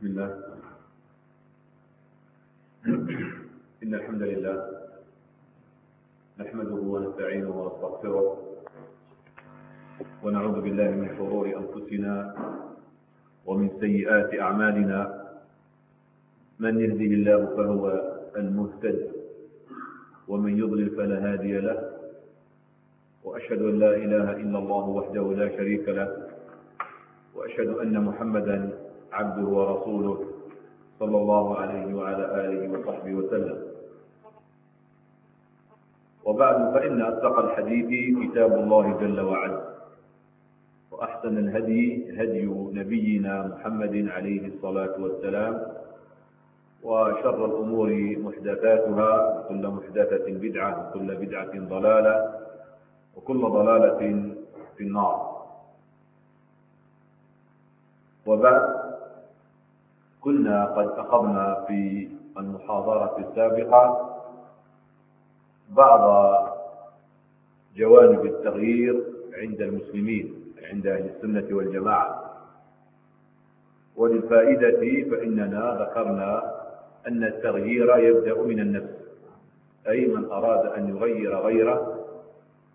بسم الله. إن الحمد لله نحمده ونستعينه ونستغفره ونعوذ بالله من شرور أنفسنا ومن سيئات أعمالنا. من يهده الله فهو المهتد ومن يضلل فلا هادي له. وأشهد أن لا إله إلا الله وحده لا شريك له. وأشهد أن محمدا عبده ورسوله صلى الله عليه وعلى آله وصحبه وسلم. وبعد فإن أصدق الحديث كتاب الله جل وعلا وأحسن الهدي هدي نبينا محمد عليه الصلاة والسلام وشر الأمور محدثاتها وكل محدثة بدعة وكل بدعة ضلالة وكل ضلالة في النار. وبعد كنا قد أخذنا في المحاضرة السابقة بعض جوانب التغيير عند المسلمين عند أهل السنة والجماعة. وللفائدة فإننا ذكرنا أن التغيير يبدأ من النفس أي من أراد أن يغير غيره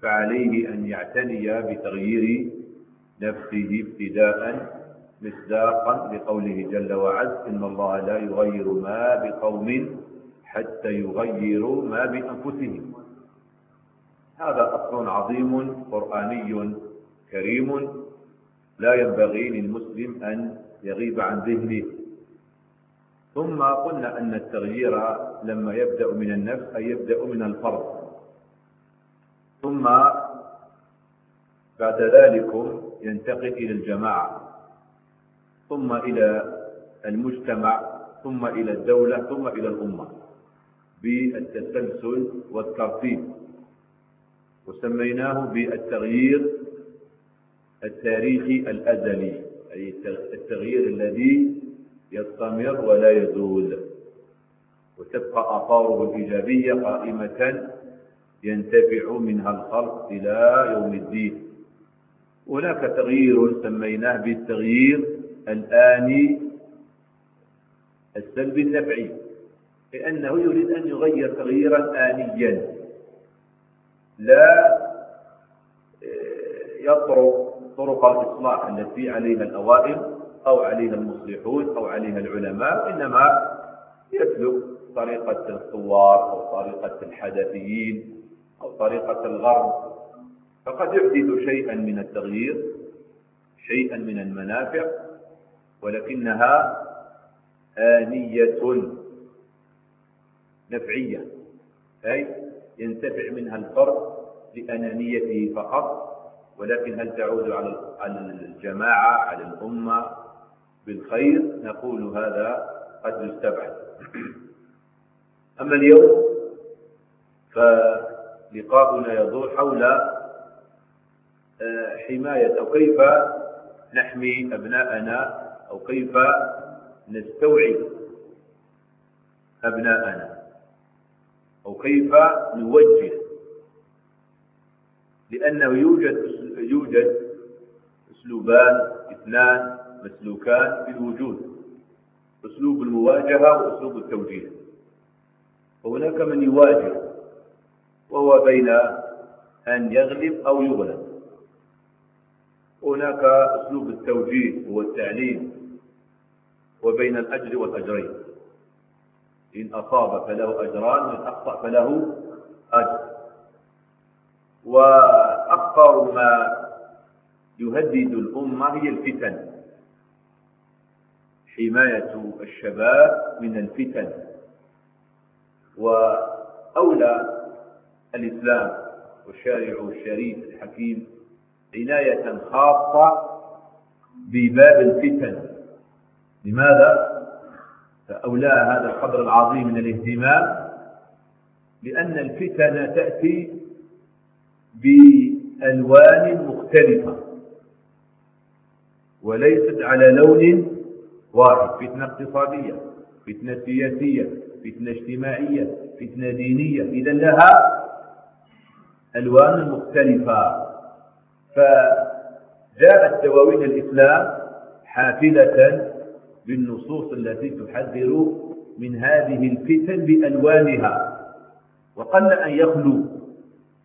فعليه أن يعتني بتغيير نفسه ابتداء مصداقا لقوله جل وعز إن الله لا يغير ما بقوم حتى يغيروا ما بأنفسهم. هذا أصل عظيم قرآني كريم. لا ينبغي للمسلم أن يغيب عن ذهنه. ثم قلنا أن التغيير لما يبدأ من النفس أي يبدأ من الفرد ثم بعد ذلك ينتقل إلى الجماعة. ثم إلى المجتمع ثم إلى الدولة ثم إلى الأمة بالتسلسل والترتيب. وسميناه بالتغيير التاريخي الأزلي أي التغيير الذي يستمر ولا يزول. وتبقى آثاره الإيجابية قائمة ينتفع منها الخلق إلى يوم الدين. هناك تغيير سميناه بالتغيير الآني السلبي النفعي لأنه يريد أن يغير تغييرا آنيا. لا يطرق طرق الإصلاح التي عليها الأوائل أو عليها المصلحون أو عليها العلماء إنما يسلك طريقة الثوار أو طريقة الحدثيين أو طريقة الغرب. فقد يحدث شيئا من التغيير شيئا من المنافع. ولكنها آنية نفعية. أي ينتفع منها الفرد لأنانيته فقط ولكن هل تعود على الجماعة على الأمة؟ بالخير نقول هذا قد يستبعد. أما اليوم فلقاؤنا يدور حول حماية أو كيف نحمي أبناءنا أو كيف نستوعب أبناءنا؟ أو كيف نوجه؟ لأنه يوجد يوجد أسلوبان اثنان مسلوكان في الوجود. أسلوب المواجهة وأسلوب التوجيه. وهناك من يواجه وهو بين أن يغلب أو يغلب. هناك أسلوب التوجيه والتعليم. وبين الأجر والأجرين. إن أصاب فله أجران وإن أخطأ فله أجر. وأخطر ما يهدد الأمة هي الفتن. حماية الشباب من الفتن. وأولى الإسلام وشارعه الشريف الحكيم عناية خاصة بباب الفتن. لماذا؟ فأولاها هذا القدر العظيم من الاهتمام لأن الفتن تأتي بألوان مختلفة وليست على لون واحد. فتنة اقتصادية فتنة سياسية فتنة اجتماعية فتنة دينية. إذا لها ألوان مختلفة. فجاءت دواوين الإسلام حافلة بالنصوص التي تحذر من هذه الفتن بألوانها. وقل أن يخلو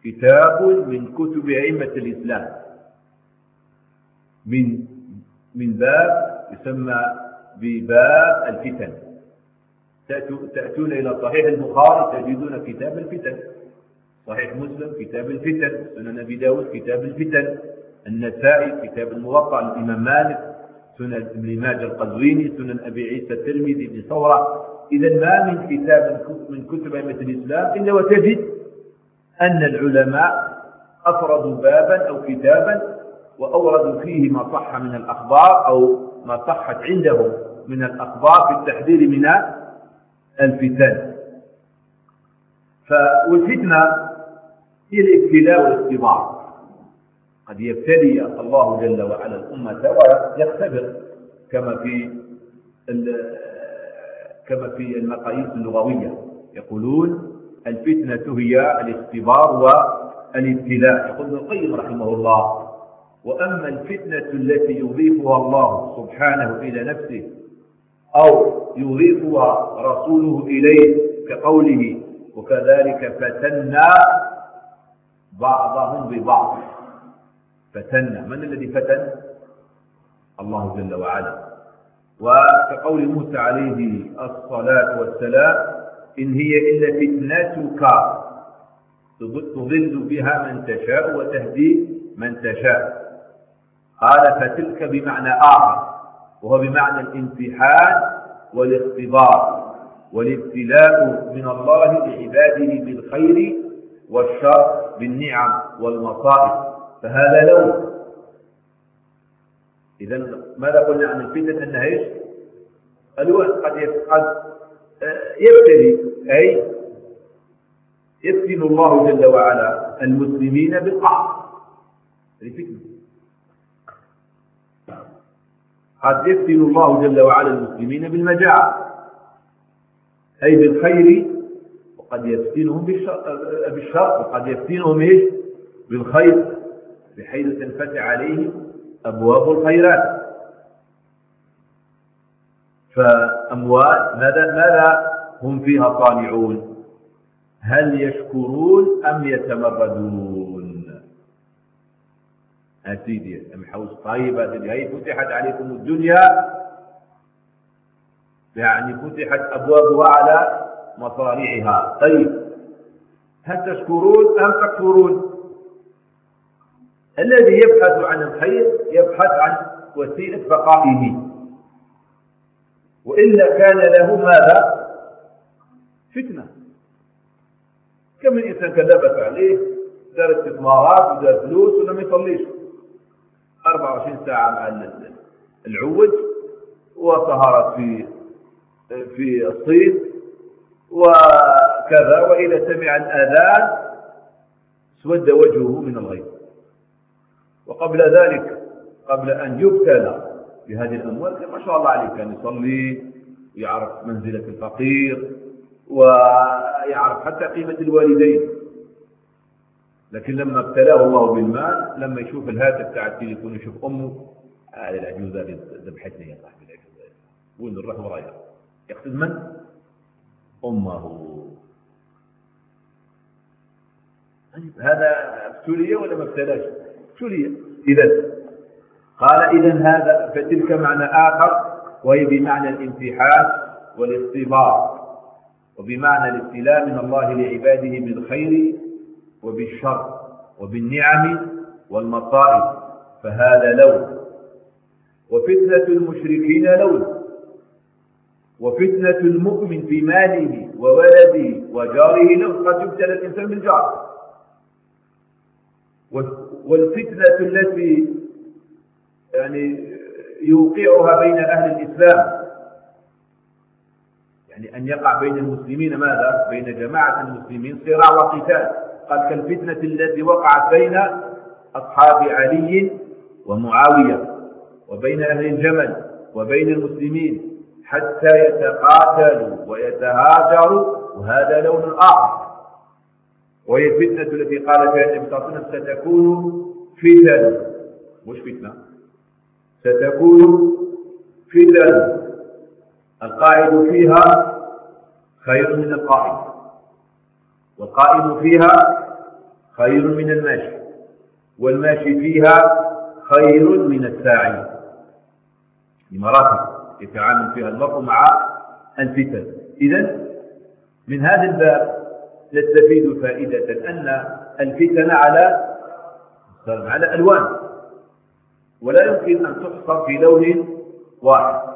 كتاب من كتب أئمة الإسلام. من من باب يسمى بباب الفتن. تأتون إلى صحيح البخاري تجدون كتاب الفتن. صحيح مسلم كتاب الفتن. سنن أبي داود كتاب الفتن. النسائي كتاب الموقع الإمام مالك. سنن ابن ماجه القزويني سنن أبي عيسى الترمذي بن إذا ما من كتاب من كتب أئمة الإسلام إلا وتجد أن العلماء أفردوا بابا أو كتابا وأوردوا فيه ما صح من الأخبار أو ما صحت عندهم من الأخبار في التحذير من الفتن. والفتنة هي الابتلاء والاختبار. قد يبتلي الله جل وعلا الأمة ويختبر كما في كما في المقاييس اللغوية. يقولون الفتنة هي الاختبار والابتلاء. يقول ابن القيم رحمه الله وأما الفتنة التي يضيفها الله سبحانه إلى نفسه أو يضيفها رسوله إليه كقوله وكذلك فتنا بعضهم ببعض. فتنا من الذي فتن؟ الله جل وعلا. وكقول موسى عليه الصلاة والسلام إن هي إلا فتنتك تضل بها من تشاء وتهدي من تشاء. قال فتلك بمعنى آخر وهو بمعنى الامتحان والاختبار والابتلاء من الله لعباده بالخير والشر بالنعم والمصائب. فهذا لون إذا ماذا قلنا عن الفتنة أنها إيش؟ الوان قد قد آه، يبتلي أي يفتن الله جل وعلا المسلمين بالقحط هذه فتنة. قد يفتن الله جل وعلا المسلمين بالمجاعة أي بالخير وقد يفتنهم بالشر وقد يفتنهم إيش؟ بالخير. بحيث تنفتح عليهم أبواب الخيرات. فأموال ماذا ماذا هم فيها طالعون هل يشكرون أم يتمردون؟ أسيدي أم حوز طيبة هي فتحت عليكم الدنيا. يعني فتحت أبوابها على مصاريعها طيب هل تشكرون أم تكفرون؟ الذي يبحث عن الخير يبحث عن وسيلة بقائه. وإلا كان له ماذا؟ فتنة. كم من إنسان كذبت عليه دار استثمارات ودار فلوس ولم يصليش. 24 ساعة مع العود وسهرت في في الصيد وكذا وإذا سمع الآذان سود وجهه من الغيظ وقبل ذلك قبل أن يبتلى بهذه الأموال ما شاء الله عليه كان يصلي ويعرف منزلة الفقير ويعرف حتى قيمة الوالدين لكن لما ابتلاه الله بالمال لما يشوف الهاتف تاع التليفون يشوف أمه هذه العجوز هذه ذبحتني يا صاحبي العجوز وين نروح ورايا يقصد من؟ أمه طيب هذا ابتلي ولا ما ابتلاش؟ ابتلي إذا قال إذا هذا فتلك معنى آخر وهي بمعنى الامتحان والاختبار وبمعنى الابتلاء من الله لعباده بالخير وبالشر وبالنعم والمصائب. فهذا لون. وفتنة المشركين لون. وفتنة المؤمن في ماله وولده وجاره لون. قد يبتلى الإنسان بالجار. والفتنة التي يعني يوقعها بين أهل الإسلام يعني أن يقع بين المسلمين ماذا؟ بين جماعة المسلمين صراع وقتال قال كالفتنة التي وقعت بين أصحاب علي ومعاوية وبين أهل الجمل وبين المسلمين حتى يتقاتلوا ويتهاجروا وهذا لون آخر وهي الفتنة التي قال فيها النبي صلى الله عليه وسلم ستكون فتن. مش فتنة. ستكون فتن. القاعد فيها خير من القائم والقائم فيها خير من الماشي. والماشي فيها خير من الساعي. لمراتب يتعامل فيها المرء مع الفتن. إذا من هذا الباب نستفيد فائدة أن الفتن على على ألوان ولا يمكن أن تحصر في لون واحد.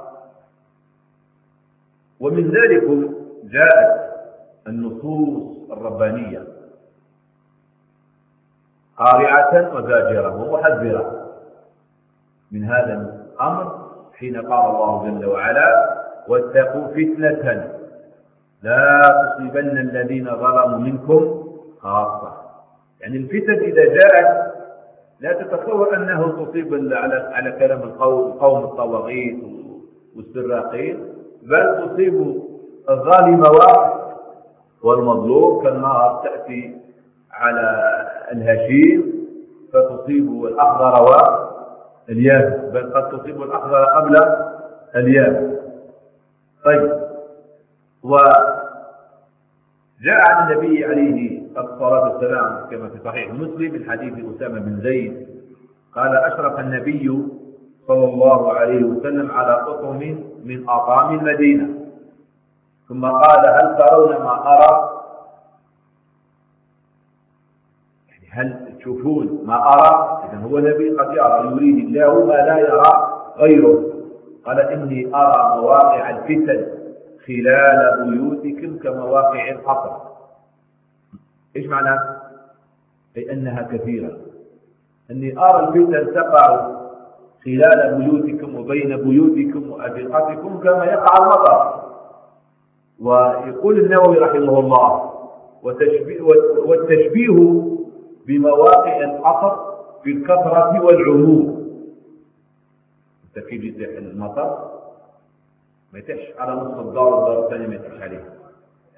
ومن ذلك جاءت النصوص الربانية. قارعة وزاجرة ومحذرة. من هذا الأمر حين قال الله جل وعلا واتقوا فتنة لا تصيبن الذين ظلموا منكم خاصة. يعني الفتن إذا جاءت لا تتصور أنه تصيب على على كلام القوم قوم الطواغيت والسراقين بل تصيب الظالم واحد والمظلوم كالنار تأتي على الهشيم فتصيب الأخضر واليابس بل قد تصيب الأخضر قبل اليابس طيب وجاء عن النبي عليه الصلاة والسلام كما في صحيح مسلم من حديث أسامة بن زيد. قال أشرف النبي صلى الله عليه وسلم على قطم من أطعام المدينة. ثم قال هل ترون ما أرى؟ يعني هل تشوفون ما أرى؟ إذا هو نبي قد يرى يريد الله ما لا يرى غيره. قال إني أرى مواقع الفتن. خلال بيوتكم كمواقع القطر إيش معنى؟ أي أنها كثيرة. أني أرى الفتن تقع خلال بيوتكم وبين بيوتكم وأبقاتكم كما يقع المطر. ويقول النووي رحمه الله والتشبيه بمواقع القطر في الكثرة والعموم. في المطر؟ ما يتحش على نصف الدار والدار الثانية ما يتحش عليه.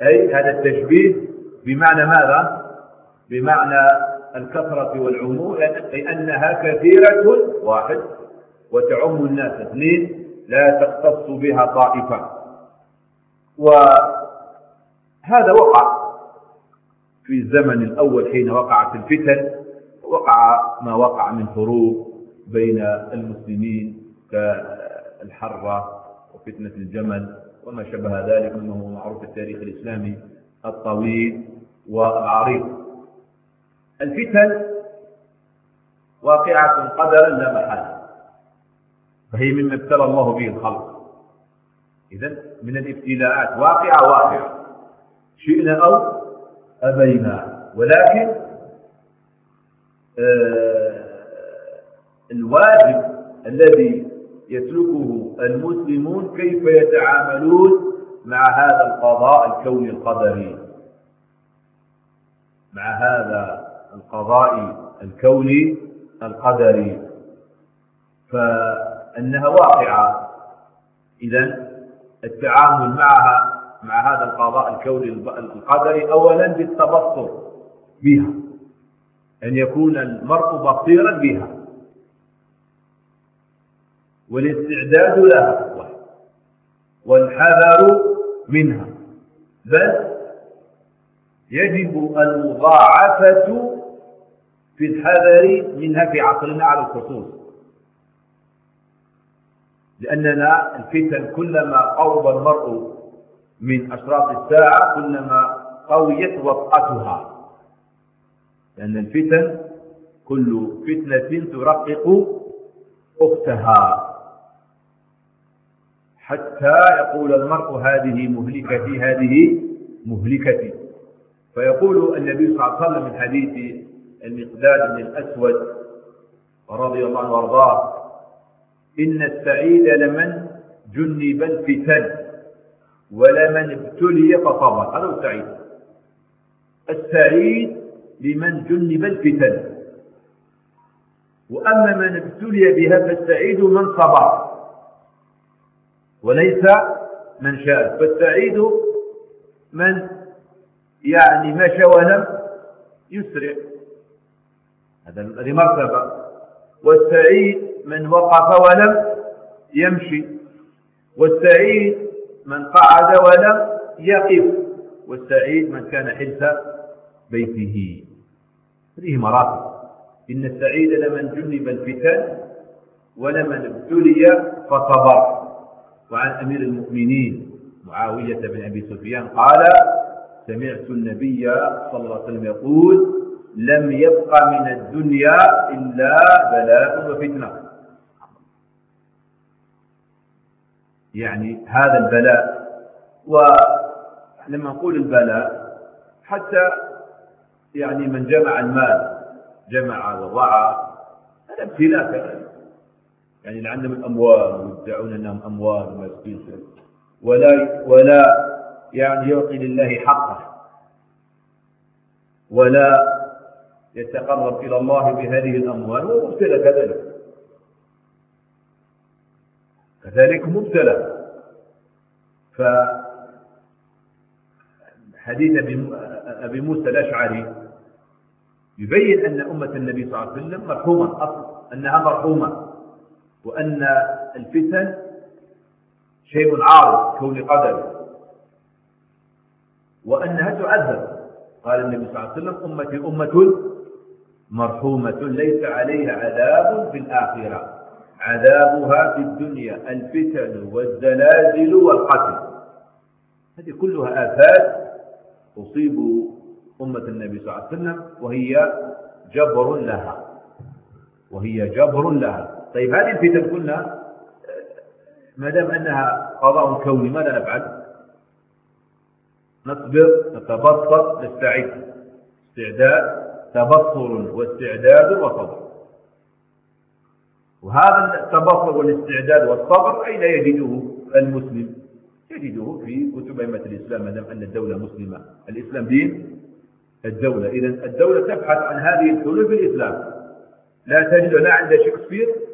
أي هذا التشبيه بمعنى ماذا؟ بمعنى الكثرة والعموم أي أنها كثيرة واحد وتعم الناس اثنين لا تختص بها طائفة. وهذا وقع في الزمن الأول حين وقعت الفتن وقع ما وقع من حروب بين المسلمين كالحرة وفتنة الجمل وما شبه ذلك مما معروف في التاريخ الإسلامي الطويل والعريض الفتن واقعة قدرا لا محالة. فهي مما ابتلى الله به الخلق. إذا من الابتلاءات. واقعة واقعة. شئنا أو أبينا. ولكن آه الواجب الذي يسلكه المسلمون كيف يتعاملون مع هذا القضاء الكوني القدري. مع هذا القضاء الكوني القدري. فإنها واقعة. إذا التعامل معها مع هذا القضاء الكوني القدري أولا بالتبصر بها. أن يكون المرء بصيرا بها. والاستعداد لها والحذر منها. بل يجب المضاعفة في الحذر منها في عصرنا على الخصوص. لأننا الفتن كلما قرب المرء من أشراط الساعة كلما قويت وطأتها. لأن الفتن كل فتنة ترقق أختها. حتى يقول المرء هذه مهلكتي هذه مهلكتي. فيقول النبي صلى الله عليه وسلم من حديث المقداد بن الأسود رضي الله عنه وأرضاه إن السعيد لمن جنب الفتن ولمن ابتلي فصبر. هذا السعيد. السعيد لمن جنب الفتن. وأما من ابتلي بها فالسعيد من صبر. وليس من شاء. فالسعيد من يعني مشى ولم يسرع. هذه مرتبة والسعيد من وقف ولم يمشي. والسعيد من قعد ولم يقف. والسعيد من كان حلف بيته. هذه مراتب. إن السعيد لمن جنب الفتن ولمن ابتلي فصبر. وعن أمير المؤمنين معاوية بن أبي سفيان قال سمعت النبي صلى الله عليه وسلم يقول لم يبق من الدنيا إلا بلاء وفتنة. يعني هذا البلاء ولما نقول البلاء حتى يعني من جمع المال جمع وضع هذا ابتلاء. يعني اللي عندهم الأموال ويدعون أنهم أموال وما ولا ولا يعني يعطي لله حقه. ولا يتقرب إلى الله بهذه الأموال هو مبتلى كذلك. كذلك مبتلى. فحديث أبي موسى الأشعري يبين أن أمة النبي صلى الله عليه وسلم مرحومة أصلا أنها مرحومة. وأن الفتن شيء عارض كون قدر. وأنها تعذب. قال النبي صلى الله عليه وسلم أمتي أمة مرحومة ليس عليها عذاب في الآخرة. عذابها في الدنيا الفتن والزلازل والقتل. هذه كلها آفات تصيب أمة النبي صلى الله عليه وسلم وهي جبر لها. وهي جبر لها. طيب هذه الفتن قلنا ما دام أنها قضاء كوني ماذا نفعل؟ نصبر نتبسط نستعد. استعداد تبصر واستعداد وصبر. وهذا التبصر والاستعداد والصبر أين يجده المسلم؟ يجده في كتب أئمة الإسلام ما دام أن الدولة مسلمة. الإسلام دين الدولة. إذا الدولة تبحث عن هذه الحلول في الإسلام. لا تجد لا عند شكسبير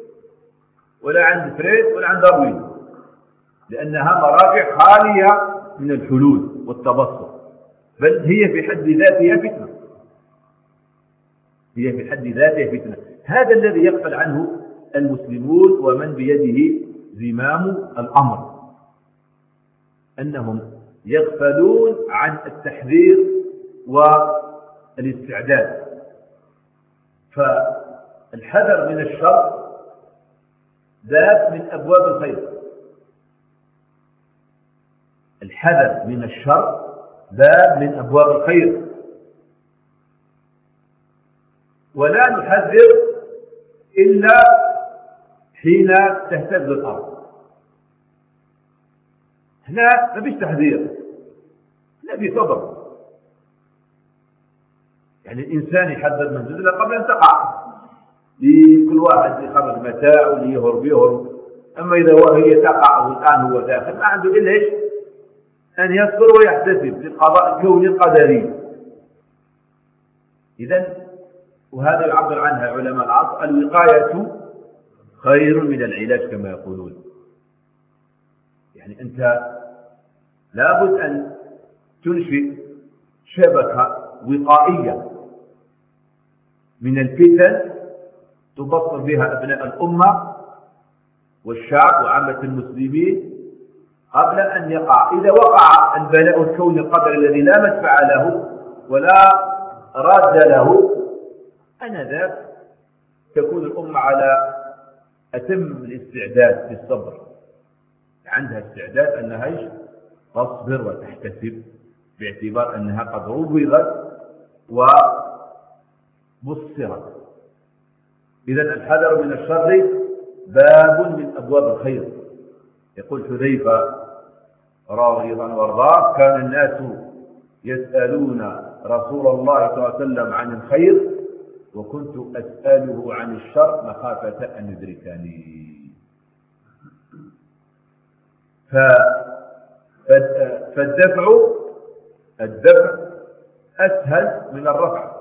ولا عند فريد ولا عند داروين لأنها مراجع خالية من الحلول والتبصر. بل هي في حد ذاتها فتنة. هي في حد ذاتها فتنة. هذا الذي يغفل عنه المسلمون ومن بيده زمام الأمر. أنهم يغفلون عن التحذير والاستعداد. فالحذر من الشر باب من أبواب الخير. الحذر من الشر باب من أبواب الخير. ولا نحذر إلا حين تهتز الأرض. هنا ما فيش تحذير هنا في صبر. يعني الإنسان يحذر من قبل أن تقع. لكل واحد يخرج متاع واللي يهرب يهرب. أما إذا هي تقع والآن هو داخل ما عنده إلا إيش؟ أن يصبر ويحتسب للقضاء الكوني القدري. إذا وهذا يعبر عنها علماء العصر الوقاية خير من العلاج كما يقولون. يعني أنت لابد أن تنشئ شبكة وقائية من الفتن تبصر بها أبناء الأمة والشعب وعامة المسلمين قبل أن يقع. إذا وقع البلاء الكوني القدر الذي لا مدفع له ولا راد له أنذاك تكون الأمة على أتم الاستعداد في الصبر. عندها استعداد أنها تصبر وتحتسب باعتبار أنها قد روضت وبصرت إذا الحذر من الشر باب من أبواب الخير. يقول حذيفة راضيا وأرضاه كان الناس يسألون رسول الله صلى الله عليه وسلم عن الخير وكنت أسأله عن الشر مخافة أن يدركني. فالدفع الدفع أسهل من الرفع.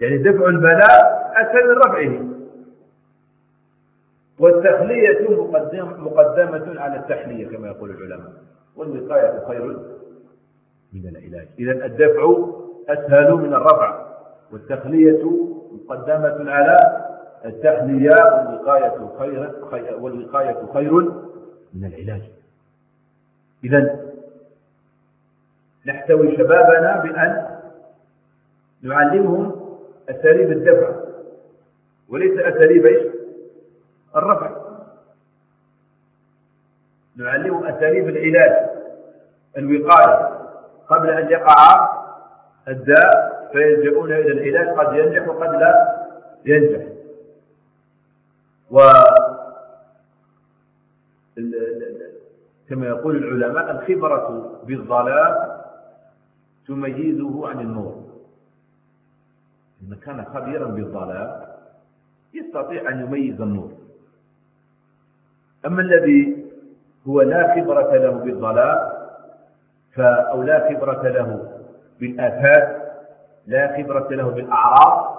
يعني دفع البلاء أسهل من رفعه. والتخلية مقدمة على التحلية كما يقول العلماء. والوقاية خير من العلاج. إذا الدفع أسهل من الرفع. والتخلية مقدمة على التحلية. والوقاية خير والوقاية خير من العلاج. إذا نحتوي شبابنا بأن نعلمهم أساليب الدفع. وليس أساليب إيش؟ الرفع. نعلمهم أساليب العلاج الوقاية. قبل أن يقع الداء فيلجؤون إلى العلاج قد ينجح وقد لا ينجح. و كما يقول العلماء الخبرة بالظلام تميزه عن النور. إن كان خبيرا بالظلام يستطيع أن يميز النور. أما الذي هو لا خبرة له بالظلام أو لا خبرة له بالآفات لا خبرة له بالأعراض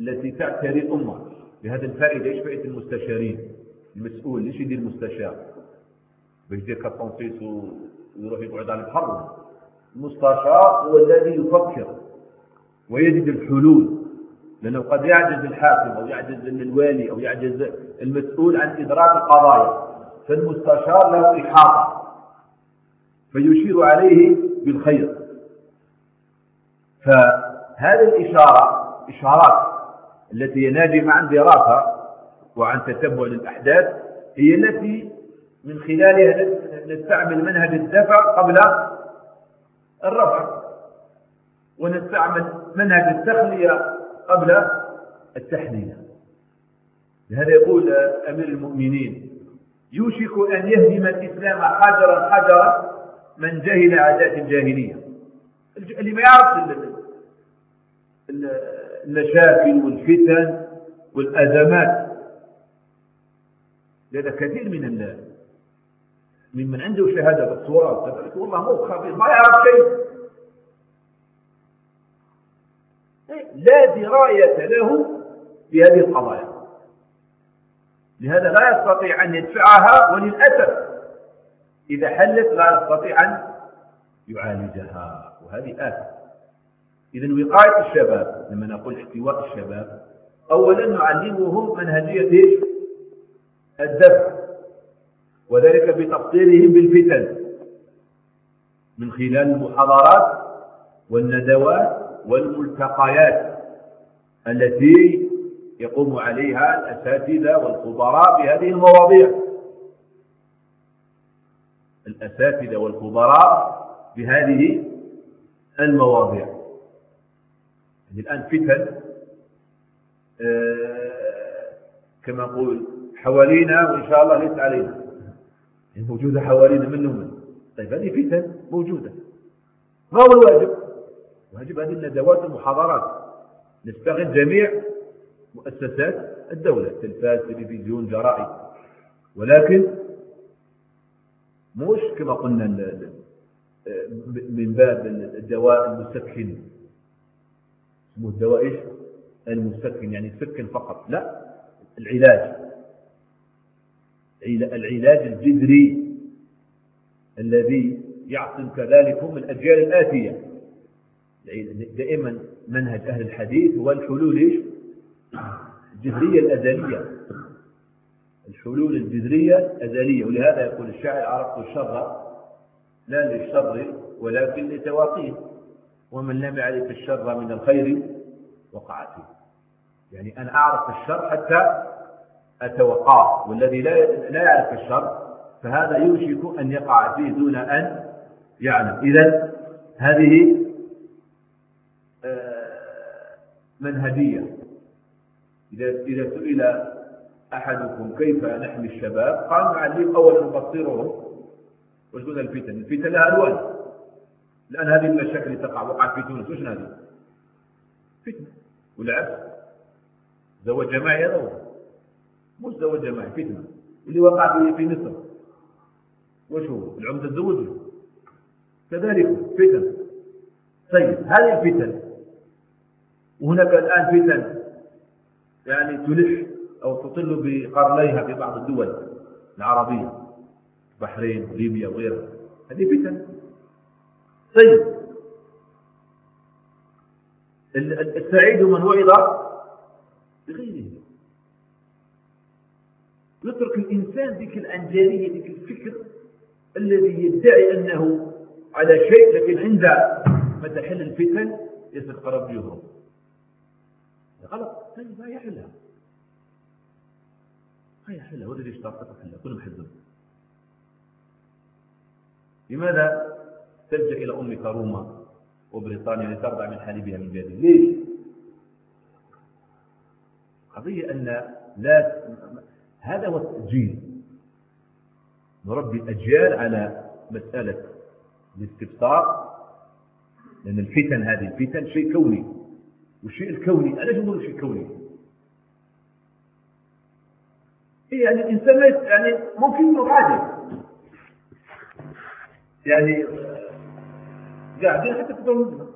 التي تعتري الأمة. بهذا الفائدة إيش فائدة المستشارين؟ المسؤول ليش يدير المستشار؟ باش يدير كالتنصيص ويروح يقعد على البحر المستشار هو الذي يفكر ويجد الحلول. لأنه قد يعجز الحاكم أو يعجز الوالي أو يعجز المسؤول عن إدراك القضايا فالمستشار له إحاطة فيشير عليه بالخير. فهذه الإشارة إشارات التي هي ناجمة عن دراسة وعن تتبع للأحداث هي التي من خلالها نستعمل منهج الدفع قبل الرفع ونستعمل منهج التخلية قبل التحلية لهذا يقول أمير المؤمنين يوشك أن يهدم الإسلام حجرا حجرا من جهل عادات الجاهلية. اللي ما يعرف المشاكل والفتن والأزمات. لذا كثير من الناس ممن عنده شهادة بالصورة والله مو خبير ما يعرف شيء. لا دراية له بهذه القضايا. لهذا لا يستطيع أن يدفعها وللأسف إذا حلت لا يستطيع أن يعالجها. وهذه آفة. إذا وقاية الشباب لما نقول احتواء الشباب أولا نعلمهم منهجية الدفع. وذلك بتفصيلهم بالفتن. من خلال المحاضرات والندوات والملتقيات التي يقوم عليها الأساتذة والخبراء بهذه المواضيع. الأساتذة والخبراء بهذه المواضيع. يعني الآن فتن آه، كما نقول حوالينا وإن شاء الله ليس علينا. يعني موجودة حوالينا من ومن طيب هذه فتن موجودة. ما هو الواجب؟ واجب هذه الندوات والمحاضرات. نستغل جميع مؤسسات الدولة تلفاز تلفزيون جرائد. ولكن مش كما قلنا من باب الدواء المسكن. اسمه الدواء إيش؟ المسكن يعني سكن فقط. لا العلاج. العلاج الجذري الذي يعصم كذلك من الأجيال الآتية. دائما منهج أهل الحديث هو الحلول الجذرية الأزلية. الحلول الجذرية أزلية ولهذا يقول الشاعر عرفت الشر لا للشر ولكن لتواقيه. ومن لم يعرف الشر من الخير وقع فيه يعني أنا أعرف الشر حتى أتوقاه والذي لا لا يعرف الشر فهذا يوشك أن يقع فيه دون أن يعلم. إذا هذه منهجية. إذا إذا سئل أحدكم كيف نحمي الشباب قال نعلم أولا نبصرهم وش قلنا الفتن؟ الفتن لها ألوان. الآن هذه المشاكل تقع وقعت في تونس وش هذه فتنة. والعكس زواج جماعي هذا هو مش زواج جماعي فتنة. اللي وقع في في مصر. وش هو؟ العمدة تزوج كذلك فتن. طيب هذه الفتن وهناك الآن فتن يعني تلح أو تطل بقرنيها في بعض الدول العربية البحرين وليبيا وغيرها. هذه فتن. طيب. السعيد من وعظ بغيره. يترك الإنسان ذيك الأنجالية ذيك الفكر الذي يدعي أنه على شيء لكن عند ما تحل الفتن يتقرب يهرب غلط طيب ما يحلها ما يحلها ولا ليش تعطيك حلها كلهم حزب لماذا تلجأ إلى أمك روما وبريطانيا لترضع من حليبها من بيده ليش؟ قضية أن لا هذا هو التأجيل. نربي الأجيال على مسألة الاستبصار لأن الفتن هذه الفتن شيء كوني. والشيء الكوني أنا نقول شيء كوني. إيه يعني الإنسان يعني ممكن يغادر يعني قاعدين حتى تدور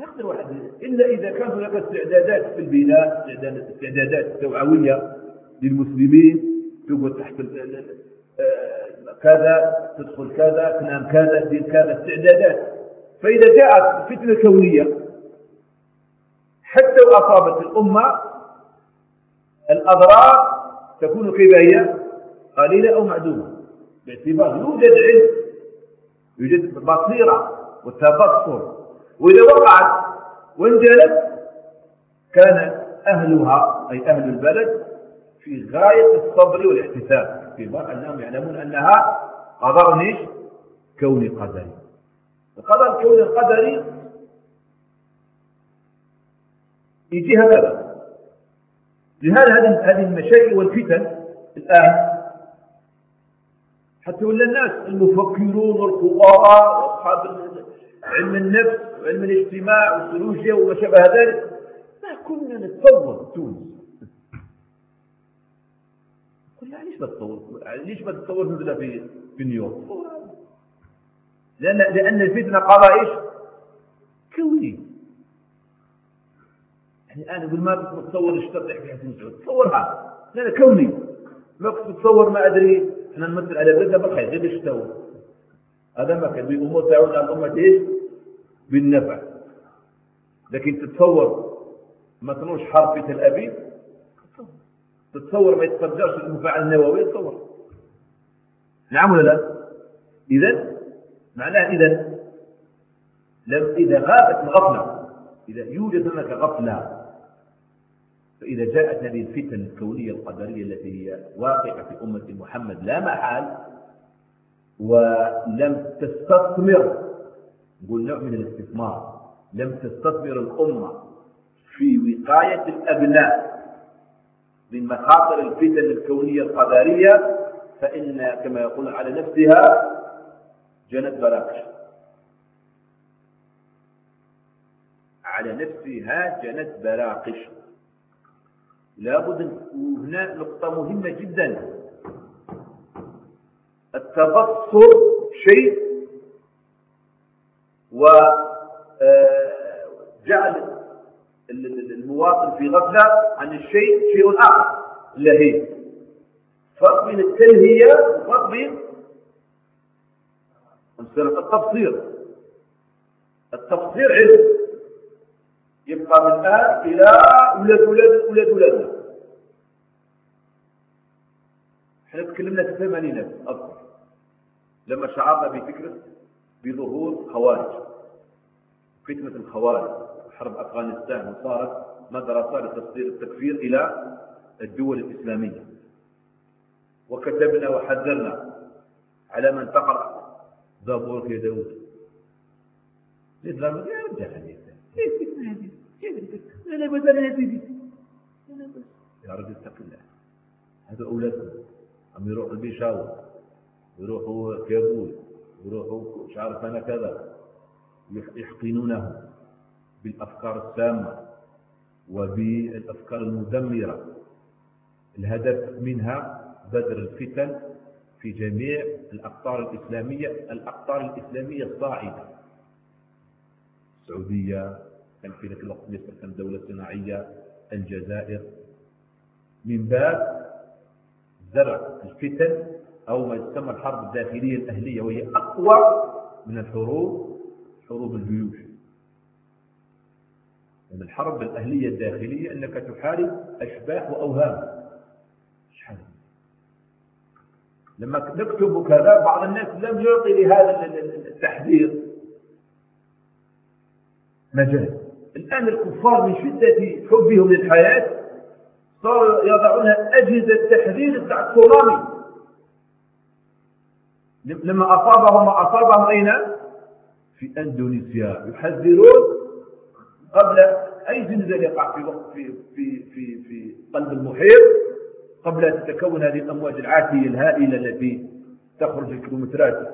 يقدر واحد إلا إذا كان هناك استعدادات في البناء استعدادات توعوية للمسلمين تقعد تحت آه، كذا تدخل كذا تنام كذا تدير كذا استعدادات. فإذا جاءت فتنة كونية حتى لو أصابت الأمة الأضرار تكون كيف هي قليلة أو معدومة. باعتبار يوجد علم يوجد بصيرة وتبصر. وإذا وقعت وانجلت كان أهلها أي أهل البلد في غاية الصبر والاحتساب. في أنهم يعلمون أنها قضاء إيش؟ كوني قدري. القضاء الكوني القدري يجي هكذا لهذا هذه المشاكل والفتن الآن حتى ولا الناس المفكرون والخبراء وأصحاب علم النفس وعلم الاجتماع والسيولوجيا وما شابه ذلك ما كنا نتصور تونس. قلنا ليش ما تتصور ليش ما تتصور مثل في في نيويورك؟ لأن لأن الفتنة قضاء إيش؟ كوني يعني أنا أقول ما كنت متصور الشرط يحكي حسن سعود تصورها لا كوني. ما كنت متصور ما أدري. إحنا نمثل على بلدنا بالخير. غير باش هذا ما كان. بأمور تعود على الأمة إيش؟ بالنفع. لكن تتصور ما تنوش حرب في تل أبيب تتصور ما يتفجرش المفاعل النووي؟ تصور. نعم ولا لا؟ إذا معناه إذا لم إذا غابت الغفلة إذا يوجد هناك غفلة فإذا جاءت هذه الفتن الكونية القدرية التي هي واقعة في أمة محمد لا محال ولم تستثمر نقول نوع من الاستثمار لم تستثمر الأمة في وقاية الأبناء من مخاطر الفتن الكونية القدرية فإن كما يقول على نفسها جنت براكش. على نفسها جنت براقش لابد هنا نقطة مهمة جدا. التبصر شيء وجعل آه، المواطن في غفلة عن الشيء شيء آخر لهي فرق بين التلهية وفرق بين التبصير. التبصير علم. يبقى من الآن إلى ولاد ولاد ولاد ولادنا إحنا تكلمنا في الثمانينات أصلا. لما شعرنا بفكرة بظهور خوارج. فتنة الخوارج. حرب أفغانستان وصارت مدرسة لتصدير التكفير إلى الدول الإسلامية. وكتبنا وحذرنا على من تقرأ زبور في داود الإسلام يا رجال لا بدل هذه يا رجل اتق الله. هذا أولادنا عم يروحوا البيشاور يروحوا كابول يروحوا مش عارف أنا كذا. يحقنونه بالأفكار السامة وبالأفكار المدمرة. الهدف منها بدر الفتن في جميع الأقطار الإسلامية. الأقطار الإسلامية الصاعدة السعودية كان في ذلك الوقت مصر كان دولة صناعية الجزائر من باب زرع الفتن أو ما يسمى الحرب الداخلية الأهلية وهي أقوى من الحروب حروب الجيوش. من الحرب الأهلية الداخلية أنك تحارب أشباح وأوهام. لما نكتب كذا بعض الناس لم يعطي لهذا التحذير. مجال. الآن الكفار من شدة حبهم للحياة صاروا يضعون أجهزة تحذير بتاع التسونامي لما أصابهم ما أصابهم أين؟ في أندونيسيا. يحذرون قبل أي زلزال يقع في وقت في في في في قلب المحيط قبل أن تتكون هذه الأمواج العاتية الهائلة التي تخرج الكيلومترات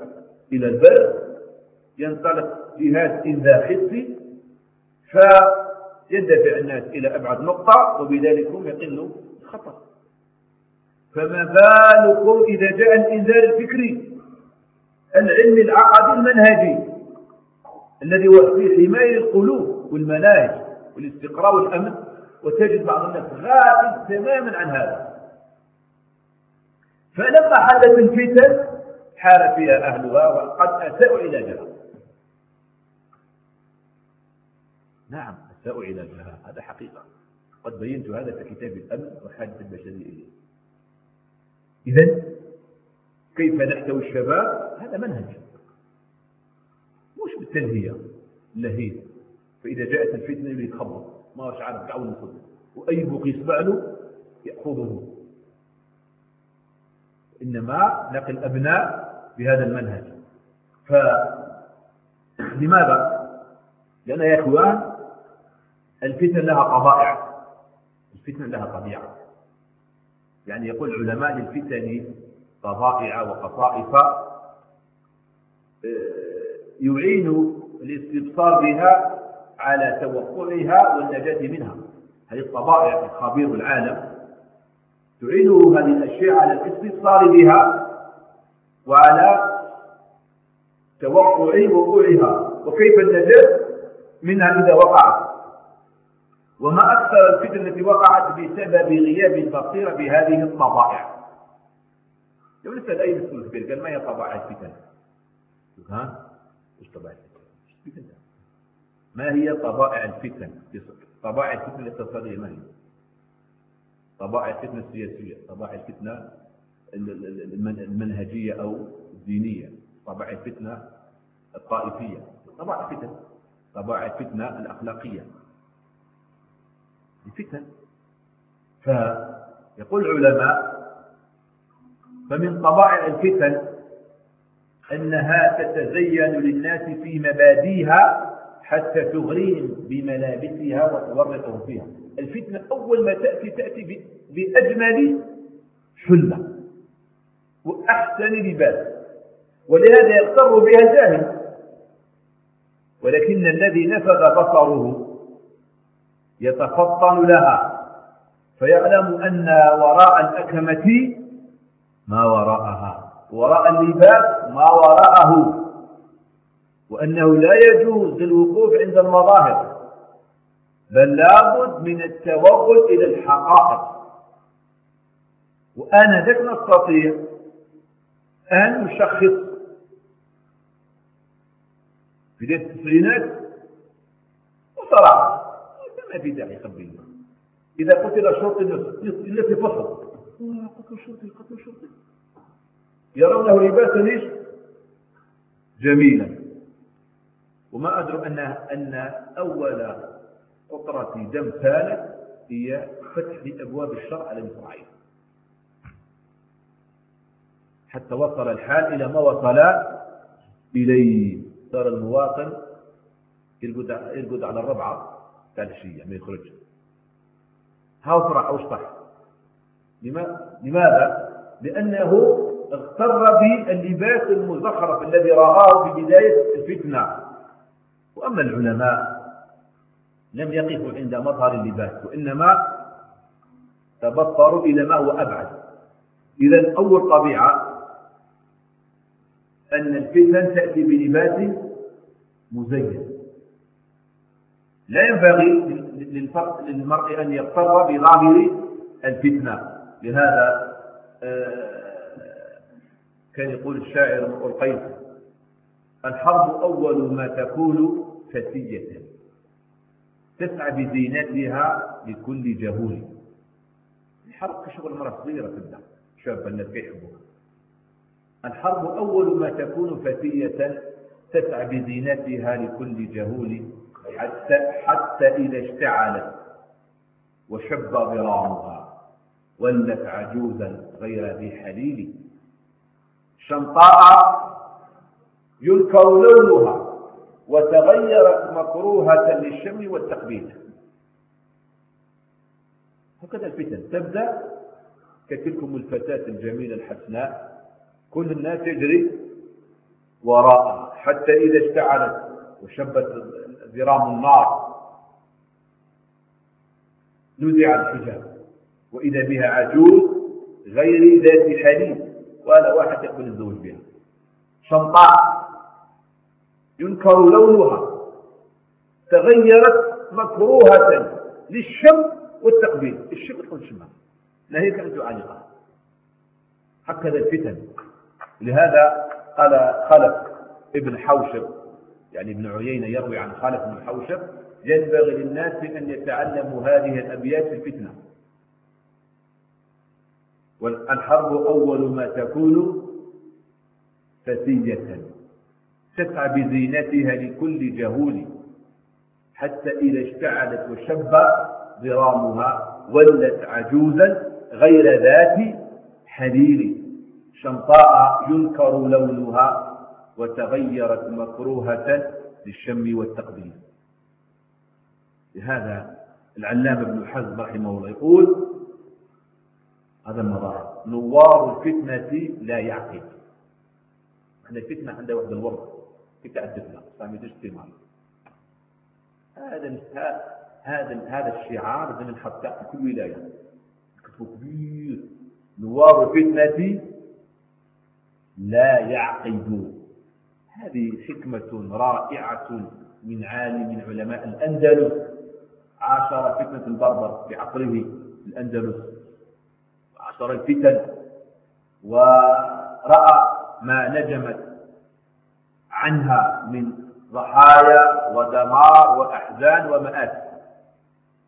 إلى البر. ينطلق جهاز إنذار حسي فيندفع الناس إلى أبعد نقطة وبذلك هم يقلوا الخطر فما بالكم إذا جاء الإنذار الفكري؟ العلمي العقدي المنهجي الذي هو في حماية القلوب والمناهج والاستقرار والأمن وتجد بعض الناس غافل تماما عن هذا. فلما حدث الفتن حال فيها أهلها وقد أساءوا علاجها نعم أساءوا علاجها هذا حقيقة. قد بينت هذا في كتاب الأمن وحادث البشرية إذا كيف نحتوي الشباب؟ هذا منهج. مش بالتلهية. اللهية فإذا جاءت الفتنة يتخبط ما هوش عارف كعون الصدر وأي بوق يسمع يأخذه. إنما نقل الأبناء بهذا المنهج. فلماذا؟ لأن يا إخوان الفتن لها طبائع الفتن لها طبيعة يعني يقول علماء للفتن طبائع وخصائص يعين الاستبصار بها على توقعها والنجاة منها. هذه الطبائع الخبير العالم. تعينه هذه الأشياء على الاستبصار بها وعلى توقع وقوعها. وكيف النجاة منها إذا وقعت؟ وما أكثر الفتن التي وقعت بسبب غياب البصيرة بهذه الطبائع. لو نسأل أي مسؤول كبير قال ما هي طبائع الفتن؟ ها؟ إيش طبائع الفتن؟ ما هي طبائع الفتن؟ طبائع الفتن الاقتصادية ما هي طبائع الفتنة السياسية طبائع الفتنة المنهجية أو الدينية طبائع الفتنة الطائفية طبائع الفتن طبائع الفتنة الأخلاقية. الفتن فيقول العلماء فمن طبائع الفتن أنها تتزين للناس في مباديها حتى تغريهم بملابسها وتورطهم فيها. الفتنة أول ما تأتي تأتي بأجمل حلة وأحسن لباس. ولهذا يغتر بها الجاهل. ولكن الذي نفذ بصره يتفطن لها فيعلم أن وراء الأكمة ما وراءها وراء اللباس ما وراءه وأنه لا يجوز الوقوف عند المظاهر بل لابد من التوغل إلى الحقائق. وأنا ذاك نستطيع أن نشخص في التسعينات وصراحة. ما في داعي يخبينا إذا قتل إلا في فصل قتل شرطي قتل شرطي يرونه لباسا ليش جميلا. وما أدروا أن أن أول قطرة دم ثالث هي فتح لأبواب الشرع على مصراعيه حتى وصل الحال إلى ما وصل إليه. صار المواطن يرقد على الربعة. الشيء ما يخرج. ها فرح واشطح لماذا؟ لأنه اغتر باللباس المزخرف الذي رآه في بداية الفتنة. وأما العلماء لم يقفوا عند مظهر اللباس وإنما تبصروا إلى ما هو أبعد. إذا أول طبيعة أن الفتن تأتي بلباس مزين. لا ينبغي للمرء أن يغتر بظاهر الفتنة. لهذا آه، كان يقول الشاعر القيس الحرب أول ما تكون فتية تسعى بزينتها لكل جهول. الحرب كشغل مرة صغيرة تبدأ شاب الناس كيحبوها الحرب أول ما تكون فتية تسعى بزينتها لكل جهول. حتى, حتى إذا اشتعلت وشب ضرامها ولت عجوزا غير ذي حليل. شمطاء ينكر لونها وتغيرت مكروهة للشم والتقبيل. هكذا الفتن تبدأ كتلكم الفتاة الجميلة الحسناء. كل الناس يجري وراءها حتى إذا اشتعلت وشبت ذرام النار. نزع الحجاب وإذا بها عجوز غير ذات حليب. ولا واحد يقبل الزوج بها. شمطاء. ينكر لونها. تغيرت مكروهة للشم والتقبيل. الشم تكون شمها. ناهيك أن تعانقها. هكذا الفتن. لهذا قال خلف ابن حوشب يعني ابن عيينة يروي عن خلف بن حوشب ينبغي للناس أن يتعلموا هذه الأبيات في الفتنة. والحرب أول ما تكون فتية تسعى بزينتها لكل جهول حتى إذا اشتعلت وشب ضرامها ولت عجوزا غير ذات حليل. شمطاء ينكر لونها وتغيرت مكروهة للشم والتقبيل لهذا العلامة ابن حزم رحمه الله يقول هذا المظاهر نوار الفتنة لا يعقل. إحنا الفتنة عندها واحد الورد في تعددنا سامي اجتماع هذا هذا هذا الشعار من حتى في كل ولاية. كتبه كبير. نوار الفتنة لا يعقد هذه حكمة رائعة من عالم من علماء الأندلس. عاشر فتنة البربر في عصره الأندلس. عاشر الفتن. ورأى ما نجمت عنها من ضحايا ودمار وأحزان ومآت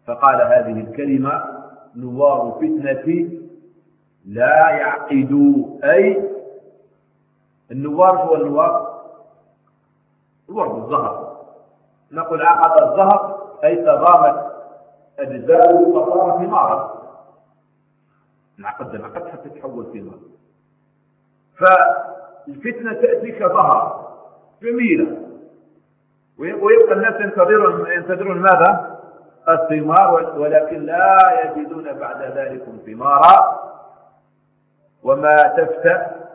فقال هذه الكلمة نوار فتنة لا يعقدوا. أي النوار هو النوار الورد الزهر نقول عقد الزهر أي تضامت أجزاؤه فصار ثمارا انعقد انعقد حتى تحول ثمار فالفتنة تأتي كظهر جميلة. ويبقى الناس ينتظرون ينتظرون ماذا؟ الثمار ولكن لا يجدون بعد ذلك ثمارا. وما تفتأ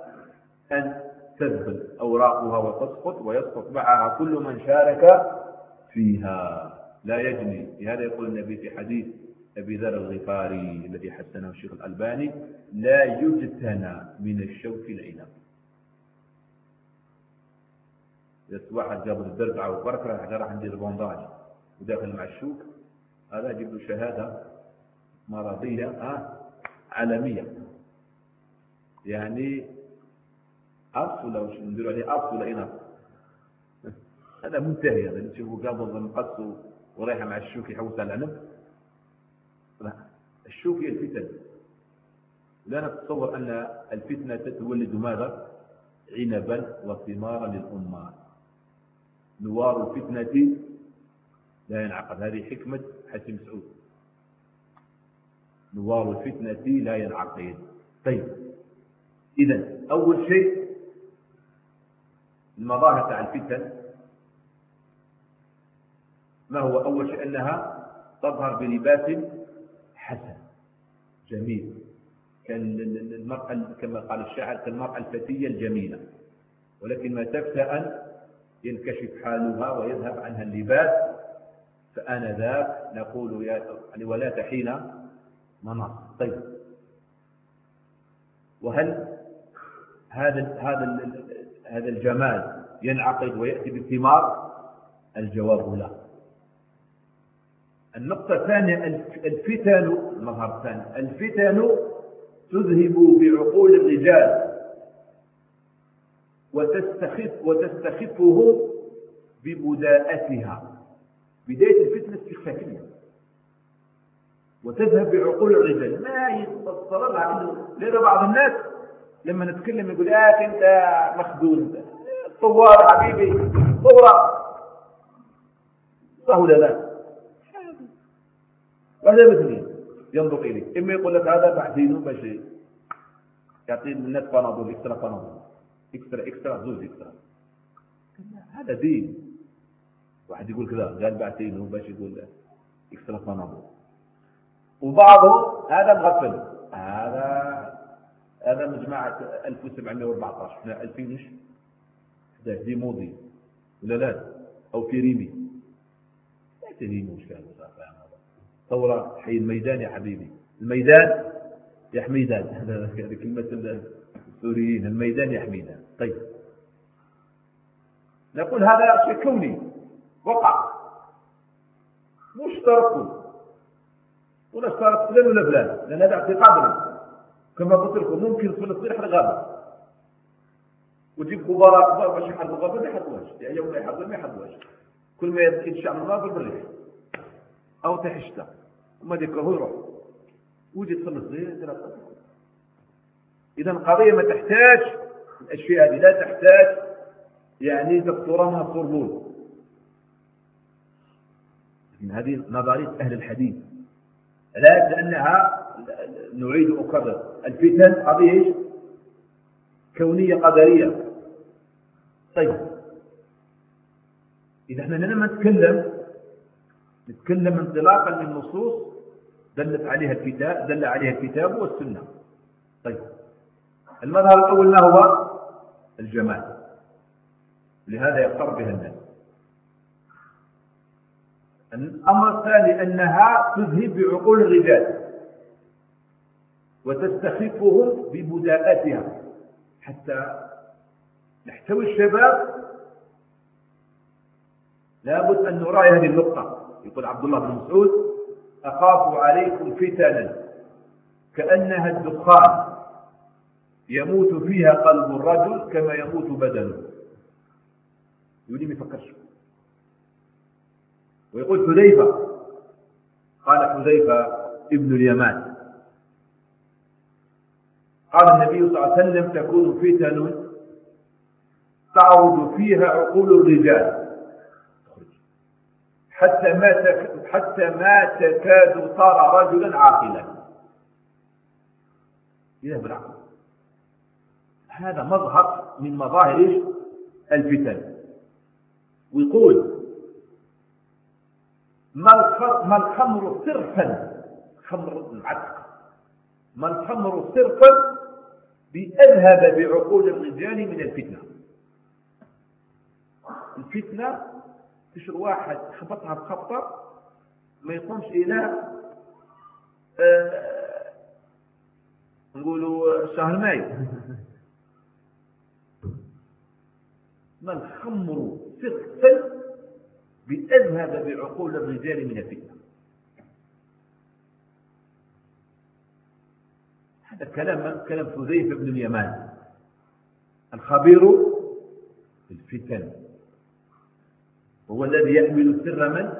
أن تذبل أوراقها وتسقط ويسقط معها كل من شارك فيها. لا يجني. لهذا يقول النبي في حديث أبي ذر الغفاري الذي حسنه الشيخ الألباني لا يجتنى من الشوك العنب. إذا واحد جاب الدرجة أو بركة راح ندير بونداج وداخل مع الشوك. هذا يجيب له شهادة مرضية آه عالمية. يعني ولا وش نديروا عليه؟ ولا إناث هذا منتهي هذا نشوفوا قبض مقص ورايحة مع الشوك يحوس على العنب. لا. الشوك هي الفتن. لا نتصور أن الفتنة تولد ماذا؟ عنبا وثمارا للأمة. نوار الفتنة لا ينعقد. هذه حكمة حسن مسعود نوار الفتنة لا ينعقد. طيب. إذا أول شيء المظاهر تاع الفتن ما هو أول شيء؟ أنها تظهر بلباس حسن جميل كالمرأة كما قال الشاعر كالمرأة الفتية الجميلة. ولكن ما تخشى أن ينكشف حالها ويذهب عنها اللباس فآنذاك نقول يا يعني ولا تحين مناص. طيب. وهل هذا هذا هذا الجمال ينعقد ويأتي بالثمار؟ الجواب لا. النقطة الثانية الفتن الثاني الفتن تذهب بعقول الرجال وتستخف وتستخفهم ببداءتها بداية الفتنة استخفافية وتذهب بعقول الرجال. ما يتصل لها لأن بعض الناس لما نتكلم يقول أخي أنت مخدود طوال حبيبي صورة صح ولا لا؟ وهذا مثلي ينظر إليه. إما يقول لك هذا بعدينه باش يعطي الناس بناضول إكسترا بناضول إكسترا إكسترا زوج إكسترا. هذا دين. واحد يقول كذا قال بعتينه باش يقول إكسترا بناضول وبعضهم هذا مغفل. هذا هذا مجمع 1714 إحنا 2011 دي موضي ولا لا؟ أو في ريمي. لا تريمي وش كان ثورة حي الميدان يا حبيبي. الميدان يا حميدان. هذا كلمة السوريين. الميدان يا حميدان. طيب. نقول هذا شيء كوني. وقع. مش ولا اشترط فلان ولا فلان. لأن هذا اعتقادنا. كما قلت لكم ممكن فلسطين غابة. وتجيب خبراء كبار باش يحرقوا غابة ما يحرقوهاش يعني ما يحرقوا ما يحرقوهاش كل ما ينشا من النار بالريح أو تحشتا وما هو يروح. وجد فلسطين اذا القضية ما تحتاج. الأشياء هذه لا تحتاج. يعني دكتوراه من الصربول هذه نظرية أهل الحديث. لا لأنها نعيد أكرر الفتن قضية كونية قدرية. طيب. إذا إحنا لما نتكلم نتكلم انطلاقا من نصوص دلت عليها الكتاب دل عليها الكتاب والسنة. طيب. المظهر الأول ما هو؟ الجمال. لهذا يقر بها الناس. الأمر الثاني أنها تذهب بعقول الرجال. وتستخفهم ببداءتها حتى نحتوي الشباب لابد أن نراعي هذه النقطة. يقول عبد الله بن مسعود أخاف عليكم فتنا كأنها الدخان يموت فيها قلب الرجل كما يموت بدنه. يقول ما يفكرش. ويقول حذيفة قال حذيفة ابن اليمان قال النبي صلى الله عليه وسلم تكون فتن تعرض فيها عقول الرجال. حتى ما حتى ما تكاد ترى رجلا عاقلا. إذا بالعقل. هذا مظهر من مظاهر الفتن. ويقول ما الخمر صرفا؟ خمر العتق ما الخمر صرفا؟ بأذهب بعقول الرجال من الفتنة. الفتنة تشر واحد خبطها بخبطة ما يقومش إلى آه نقولوا شهر ماي ما الخمر صرفا بأذهب بعقول الرجال من الفتنة. هذا كلام حذيفة بن اليمان. الخبير في الفتن. هو الذي يحمل سر من؟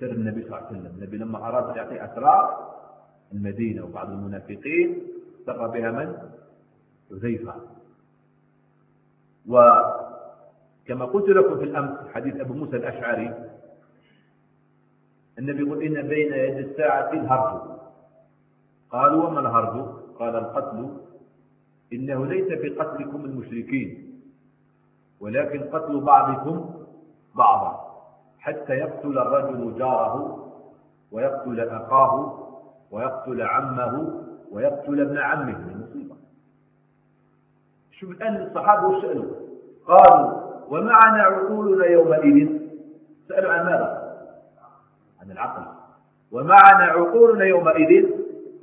سر النبي صلى الله عليه وسلم. النبي لما أراد يعطي أسرار المدينة وبعض المنافقين سر بها من؟ حذيفة. و كما قلت لكم في الأمس حديث أبو موسى الأشعري النبي يقول إن بين يد الساعة الهرج. قالوا وما الهرج؟ قال القتل إنه ليس بقتلكم المشركين ولكن قتل بعضكم بعضا حتى يقتل الرجل جاره ويقتل أخاه ويقتل عمه ويقتل ابن عمه المصيبة. شوف الآن الصحابة وش سألوا؟ قالوا ومعنا عقولنا يومئذ؟ سألوا عن ماذا؟ عن العقل. ومعنا عقولنا يومئذ؟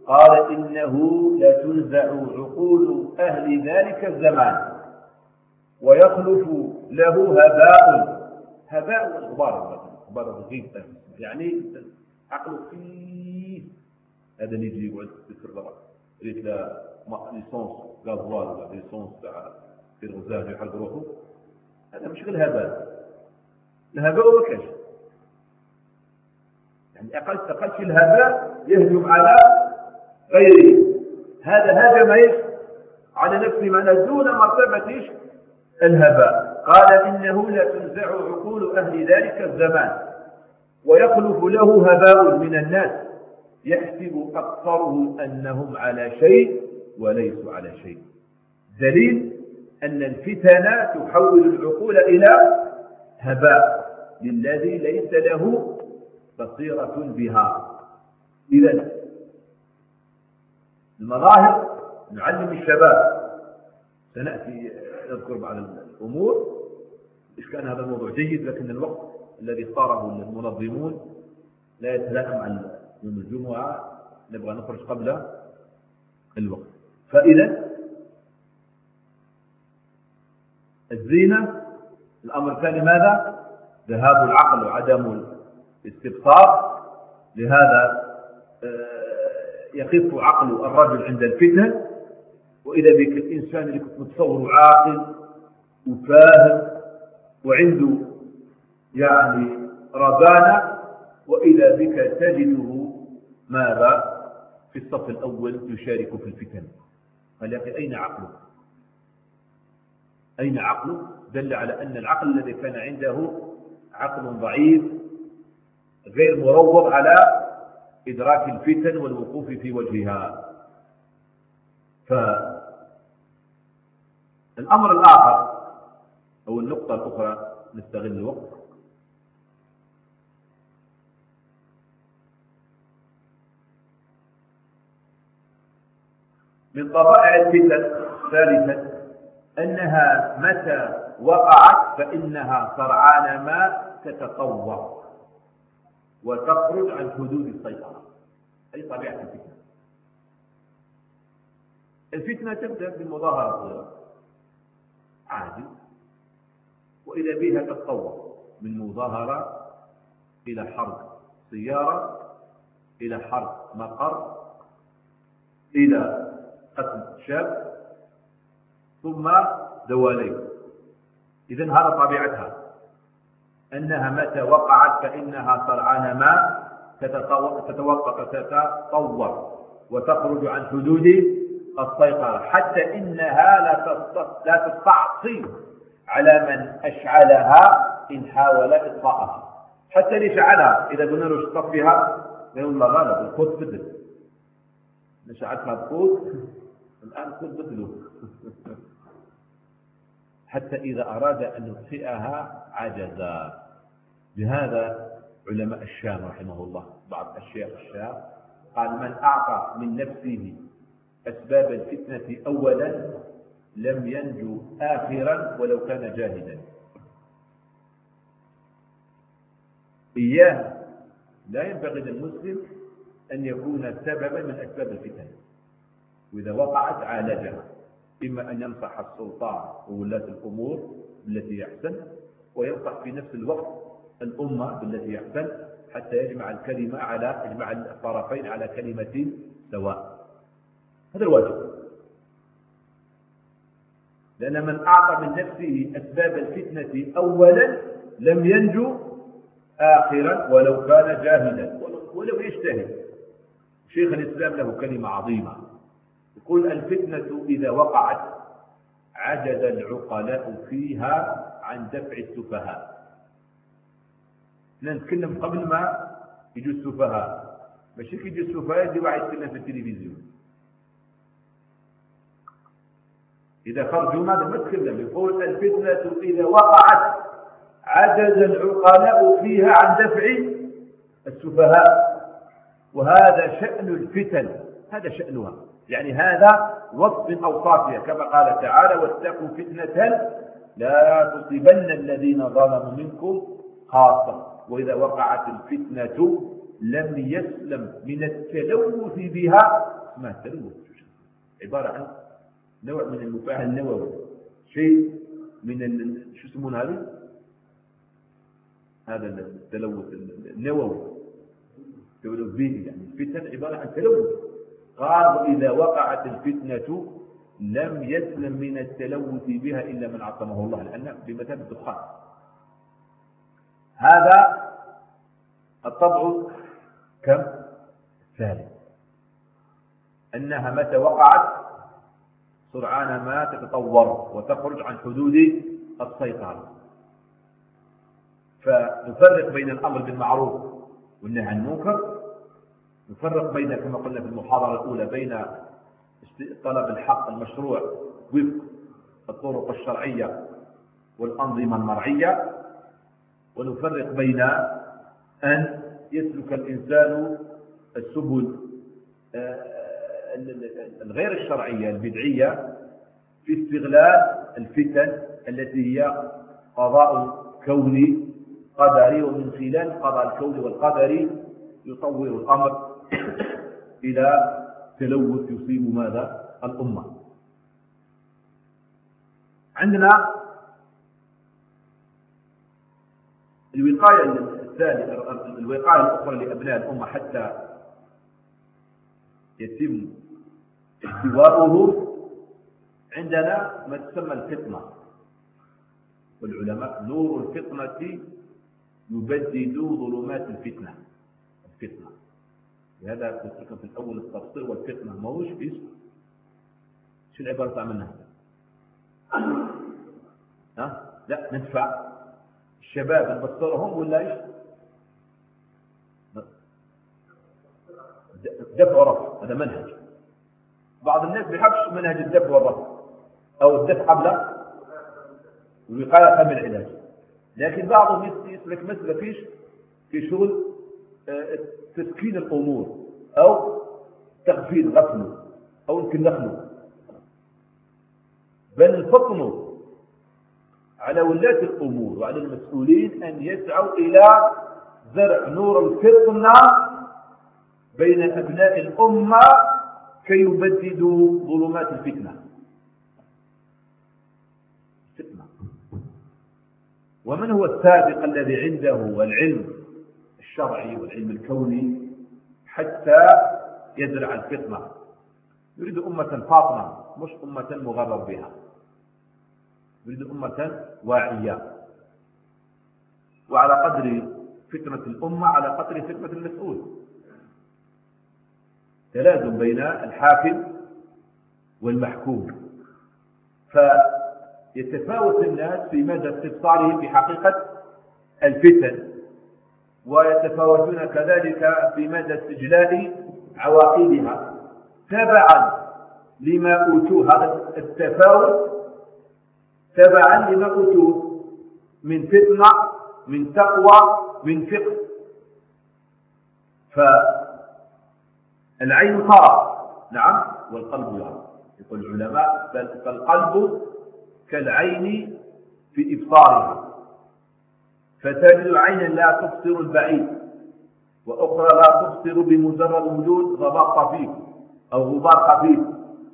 قال إنه لتنزع عقول أهل ذلك الزمان ويخلف له هباء. هباء غبار غبار الغيب يعني عقله فيه هذا اللي يجي يقعد في الربع ريت لا l'essence gasoil ولا l'essence تاع في الغزال يحرق روحه. هذا مش غير هباء. الهباء ما كانش يعني أقل أقل الهباء يهجم على غيره هذا هاجم إيش على نفس ما دون مرتبة الهباء. قال إنه لا تنزع عقول أهل ذلك الزمان. ويخلف له هباء من الناس. يحسب أكثرهم أنهم على شيء وليسوا على شيء. دليل أن الفتن تحول العقول إلى هباء للذي ليس له بصيرة بها. إذا المظاهر نعلم الشباب. سنأتي نذكر بعض الأمور. إيش كان هذا الموضوع؟ جيد لكن الوقت الذي اختاره المنظمون لا يتلائم عن يوم الجمعة. نبغى نخرج قبل الوقت. فإذا الزينة الأمر الثاني ماذا؟ ذهاب العقل وعدم الاستبصار. لهذا آه، يخف عقل الرجل عند الفتن وإذا بك الإنسان اللي كنت متصور عاقل وفاهم وعنده يعني ربانة وإذا بك تجده ماذا؟ في الصف الأول يشارك في الفتن. أخي أين عقلك؟ أين عقلك؟ دل على أن العقل الذي كان عنده عقل ضعيف غير مروض على إدراك الفتن والوقوف في وجهها. فالأمر الآخر أو النقطة الأخرى نستغل الوقت. من طبائع الفتن ثالثا أنها متى وقعت فإنها سرعان ما تتطور. وتخرج عن حدود السيطرة. أي طبيعة الفتنة. الفتنة تبدأ بالمظاهرة الصغيرة عادي وإذا بها تتطور من مظاهرة إلى حرب سيارة إلى حرب مقر إلى قتل شاب ثم دوالين إذن هذا طبيعتها. أنها متى وقعت؟ فإنها سرعان ما تتوقف تتطور وتخرج عن حدود السيطرة. حتى إنها لا تستعصي على من أشعلها إن حاول إطفاءها حتى اللي شعلها إذا قلنا له طفيها يقول الله غالب القوت بدل. نشعلتها بقوت الآن القوت بدله حتى إذا أراد أن يطفئها عجز لهذا علماء الشام رحمه الله بعض أشياء الشام قال من أعطى من نفسه أسباب الفتنة أولا لم ينجو آخرا ولو كان جاهدا إياه لا ينبغي للمسلم أن يكون سببا من أسباب الفتن. وإذا وقعت عالجها إما أن ينصح السلطان وولاة الأمور بالتي يحسن وينصح في نفس الوقت الأمة بالتي يحسن حتى يجمع الكلمة على يجمع الطرفين على كلمة سواء. هذا الواجب. لأن من أعطى من نفسه أسباب الفتنة أولا لم ينجو آخرا ولو كان جاهلا. ولو يجتهد. شيخ الإسلام له كلمة عظيمة. يقول الفتنة إذا وقعت عجز العقلاء فيها عن دفع السفهاء. نتكلم قبل ما يجوا السفهاء. ماشي؟ كي يجوا السفهاء يجي واحد يتكلم في التلفزيون. إذا خرجوا ماذا ما تكلم. يقول الفتنة إذا وقعت عجز العقلاء فيها عن دفع السفهاء. وهذا شأن الفتن. هذا شأنها. يعني هذا وصف من أوصافها. كما قال تعالى واتقوا فتنة لا تصيبن الذين ظلموا منكم خاصة. وإذا وقعت الفتنة لم يسلم من التلوث بها ما التلوث عبارة عن نوع من المفاعل النووي. شيء من شو يسمون هذه؟ هذا التلوث النووي. تلوث به يعني. الفتن عبارة عن تلوث. قال وإذا وقعت الفتنة لم يسلم من التلوث بها إلا من عصمه الله. لأن بمثابة الدخان. هذا الطبع كم؟ ثالث أنها متى وقعت؟ سرعان ما تتطور وتخرج عن حدود السيطرة. فنفرق بين الأمر بالمعروف والنهي عن المنكر. نفرق بين كما قلنا في المحاضرة الأولى بين طلب الحق المشروع وفق الطرق الشرعية والأنظمة المرعية. ونفرق بين أن يسلك الإنسان السبل آه، الغير الشرعية البدعية في استغلال الفتن التي هي قضاء كوني قدري ومن خلال القضاء الكوني والقدري يطور الأمر إلى تلوث يصيب ماذا؟ الأمة. عندنا الوقاية الثانية الوقاية الأخرى لأبناء الأمة حتى يتم احتواؤه عندنا ما تسمى الفطنة. والعلماء نور الفطنة يبدد ظلمات الفتنة الفتنة لهذا قلت في الأول التفسير والفتنة ما هوش اسم شو العبارة منها؟ ها؟ لا ندفع الشباب نبصرهم ولا إيش؟ دفع ورفع هذا منهج. بعض الناس بيحبش منهج الدفع والرفع أو الدفع قبل الوقاية قبل العلاج. لكن بعضهم يسلك مثل فيش في شغل آه، تسكين الأمور أو تغفيل غفله أو يمكن نخله. بل الفطن على ولاة الأمور وعلى المسؤولين أن يسعوا إلى زرع نور الفطنة بين أبناء الأمة كي يبددوا ظلمات الفتنة. فتنة ومن هو السابق الذي عنده العلم الشرعي والعلم الكوني حتى يزرع الفتنة يريد أمة فاطمة مش أمة مغرر بها. يريد أمة واعية. وعلى قدر فتنة الأمة على قدر فتنة المسؤول. تلازم بين الحاكم والمحكوم. فيتفاوت الناس في مدى استبصارهم بحقيقة الفتن ويتفاوتون كذلك في مدى استجلال عواقبها. تبعا لما أوتوه هذا التفاوت تبعا لما أوتوه من فتنة من تقوى من فقه. فالعين ترى نعم والقلب يرى يقول العلماء فالقلب كالعين في إبصارها فتجد عينا لا تبصر البعيد وأخرى لا تبصر بمجرد وجود غبار خفيف أو غبار خفيف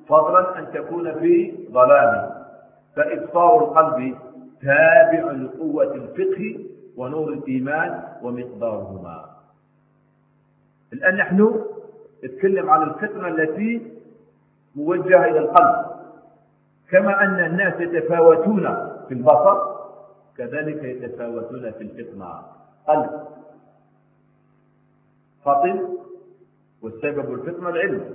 فضلا أن تكون في ظلام. فإبصار القلب تابع لقوة الفقه ونور الإيمان ومقدارهما. الآن نحن نتكلم عن الفتنة التي موجهة إلى القلب. كما أن الناس يتفاوتون في البصر كذلك يتفاوتون في الفطنة. قلب فطن والسبب الفطنة العلم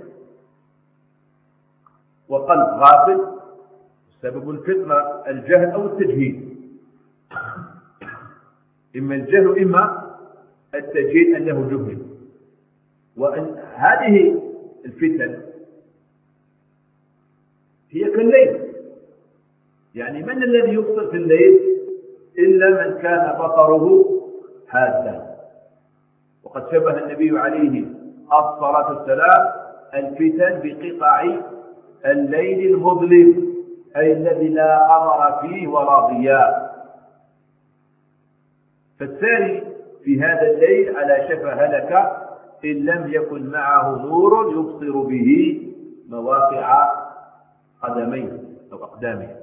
وقلب غافل سبب الفطنة الجهل أو التجهيل. إما الجهل إما التجهيل أنه جهل. وأن هذه الفتن هي كالليل. يعني من الذي يبصر في الليل؟ إلا من كان بصره حاسا وقد شبه النبي عليه الصلاة والسلام الفتن بقطع الليل المظلم. أي الذي لا قمر فيه ولا ضياء. فالساري في هذا الليل على شفا هلك إن لم يكن معه نور يبصر به مواقع قدميه أو أقدامه.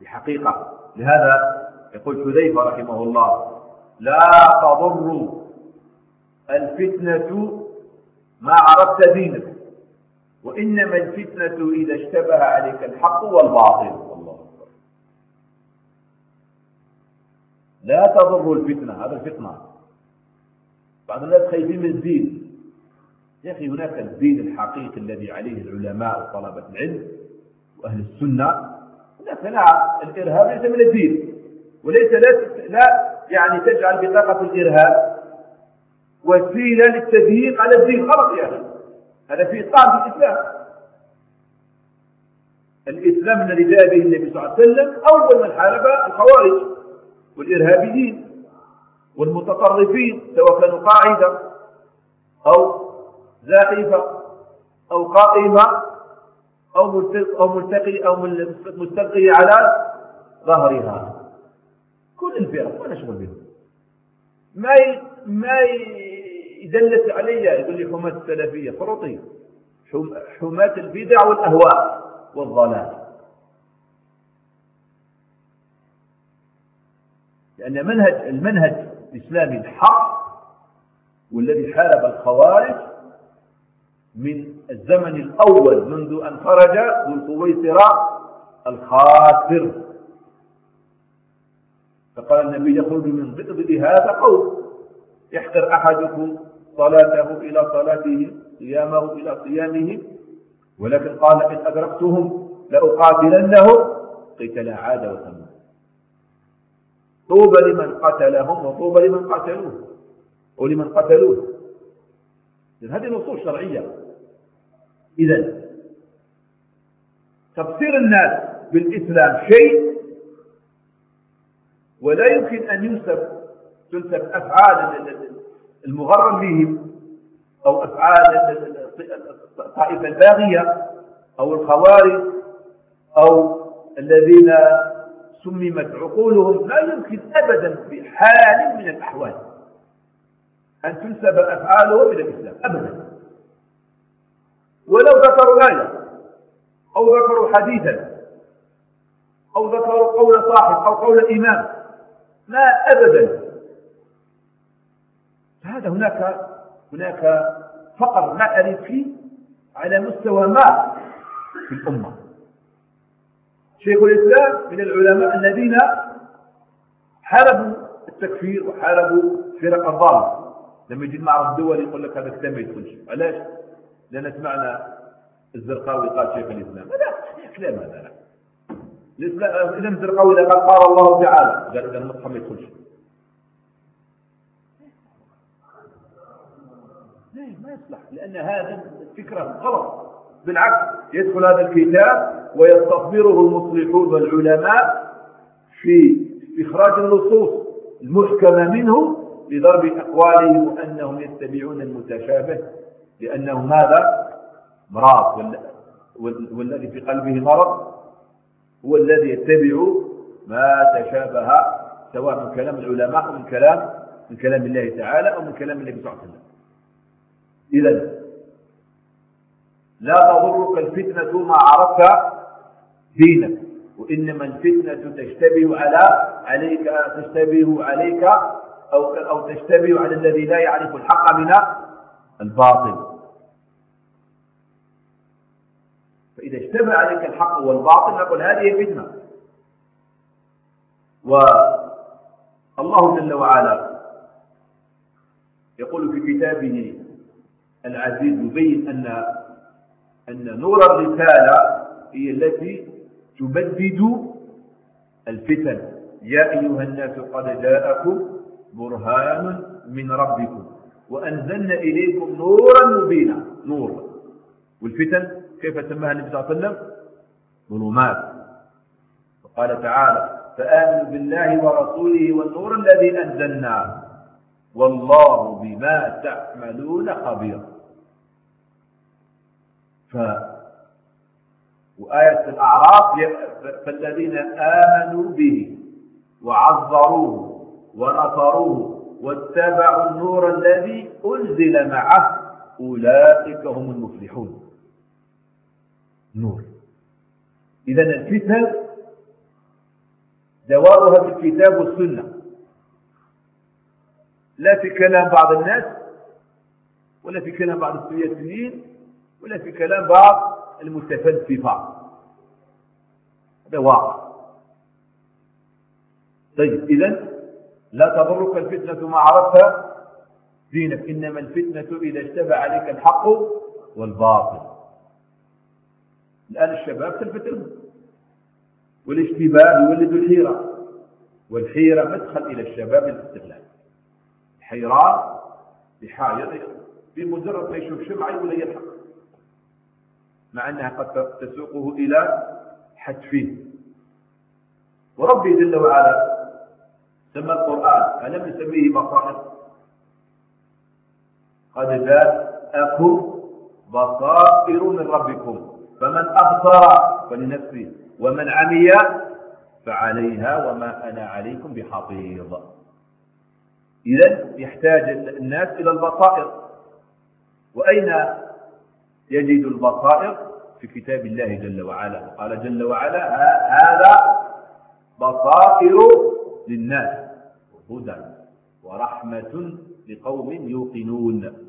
بحقيقة لهذا يقول حذيفة رحمه الله لا تضر الفتنة ما عرفت دينك. وإنما الفتنة إذا اشتبه عليك الحق والباطل. الله لا تضر الفتنة هذا الفتنة. بعض الناس خايفين من الدين. يا أخي هناك الدين الحقيقي الذي عليه العلماء وطلبة العلم وأهل السنة. هناك نعم الإرهاب ليس من الدين. وليس لا, لا يعني تجعل بطاقة الإرهاب وسيلة للتضييق على الدين. غلط يا أخي. هذا في إطعام الإسلام. الإسلام الذي جاء به النبي صلى الله عليه وسلم أول من حارب الخوارج والإرهابيين والمتطرفين سواء كانوا قاعدة أو زائفة أو قائمة أو أو ملتقي أو على ظهرها. كل الفرق ولا شغل بهم. ما ي... ما يدلس علي يقول لي حماة السلفية فروطي حماة البدع والأهواء والضلال. لأن منهج المنهج الإسلامي الحق والذي حارب الخوارج من الزمن الأول منذ أن خرج ذو القويسرة الخاسر فقال النبي يخرج من ضئضئ هذا قول يحقر أحدكم صلاته إلى صلاته صيامه إلى صيامه. ولكن قال إن أدركتهم لأقاتلنهم قتل عاد وثمود. طوبى لمن قتلهم وطوبى لمن قتلوه. ولمن قتلوه. هذه نصوص شرعية. إذا تفسير الناس بالإسلام شيء ولا يمكن أن ينسب تنسب أفعال المغرم بهم أو أفعال الطائفة الباغية أو الخوارج أو الذين سممت عقولهم لا يمكن أبدا بحال من الأحوال أن تنسب أفعالهم إلى الإسلام أبدا. ولو ذكروا آية أو ذكروا حديثا أو ذكروا قول صاحب أو قول إمام لا أبدا. فهذا هناك هناك فقر معرفي على مستوى ما في الأمة. شيخ الإسلام من العلماء الذين حاربوا التكفير وحاربوا فرق الضالة. لما يجي المعرض الدولي يقول لك هذا الكلام ما يدخلش. علاش؟ لأن سمعنا الزرقاوي قال شيخ الإسلام. هذا كلام هذا. الإسلام الزرقاوي قال قال الله تعالى. قال إذا المصحف ما يدخلش. ليه ما يصلح لأن هذا الفكرة غلط. بالعكس يدخل هذا الكتاب ويستثمره المصلحون والعلماء في إخراج النصوص المحكمة منه لضرب أقوالهم أنهم يتبعون المتشابه لأنه ماذا؟ مرض والذي في قلبه مرض هو الذي يتبع ما تشابه سواء من كلام العلماء أو من كلام من كلام الله تعالى أو من كلام النبي صلى الله عليه وسلم. إذا لا تضرك الفتنة ما عرفت دينك وإنما الفتنة تشتبه على عليك تشتبه عليك أو أو تشتبه على الذي لا يعرف الحق من الباطل. فإذا اشتبه عليك الحق والباطل نقول هذه فتنة. والله جل وعلا يقول في كتابه العزيز يبين أن أن نور الرسالة هي التي تبدد الفتن. يا أيها الناس قد جاءكم برهان من ربكم وأنزلنا إليكم نورا مبينا. نور. والفتن كيف سماها النبي صلى الله عليه وسلم؟ ظلمات. وقال تعالى فآمنوا بالله ورسوله والنور الذي أنزلنا والله بما تعملون خبير. ف وآية الأعراف فالذين آمنوا به وعذروه ونصروه واتبعوا النور الذي أنزل معه أولئك هم المفلحون. نور. إذا الفتن دوارها في الكتاب والسنة. لا في كلام بعض الناس ولا في كلام بعض السياسيين. ولا في كلام بعض المتفلسفة هذا واقع. طيب إذا لا تضرك الفتنة ما عرفت دينك إنما الفتنة إذا اشتبه عليك الحق والباطل. الآن الشباب تلفتهم والاشتباه يولد الحيرة. والحيرة مدخل إلى الشباب للاستغلال حيران بحاجة بمجرد ما يشوف شمعة يقول يلحق. مع أنها قد تسوقه إلى حتفه. وربي جل وعلا سمى القرآن ألم يسميه بصائر؟ قد جاءكم بصائر من ربكم فمن أبصر فلنفسه ومن عمي فعليها وما أنا عليكم بحفيظ. إذا يحتاج الناس إلى البصائر. وأين يجد البصائر في كتاب الله جل وعلا. قال جل وعلا هذا بصائر للناس هدى ورحمة لقوم يوقنون.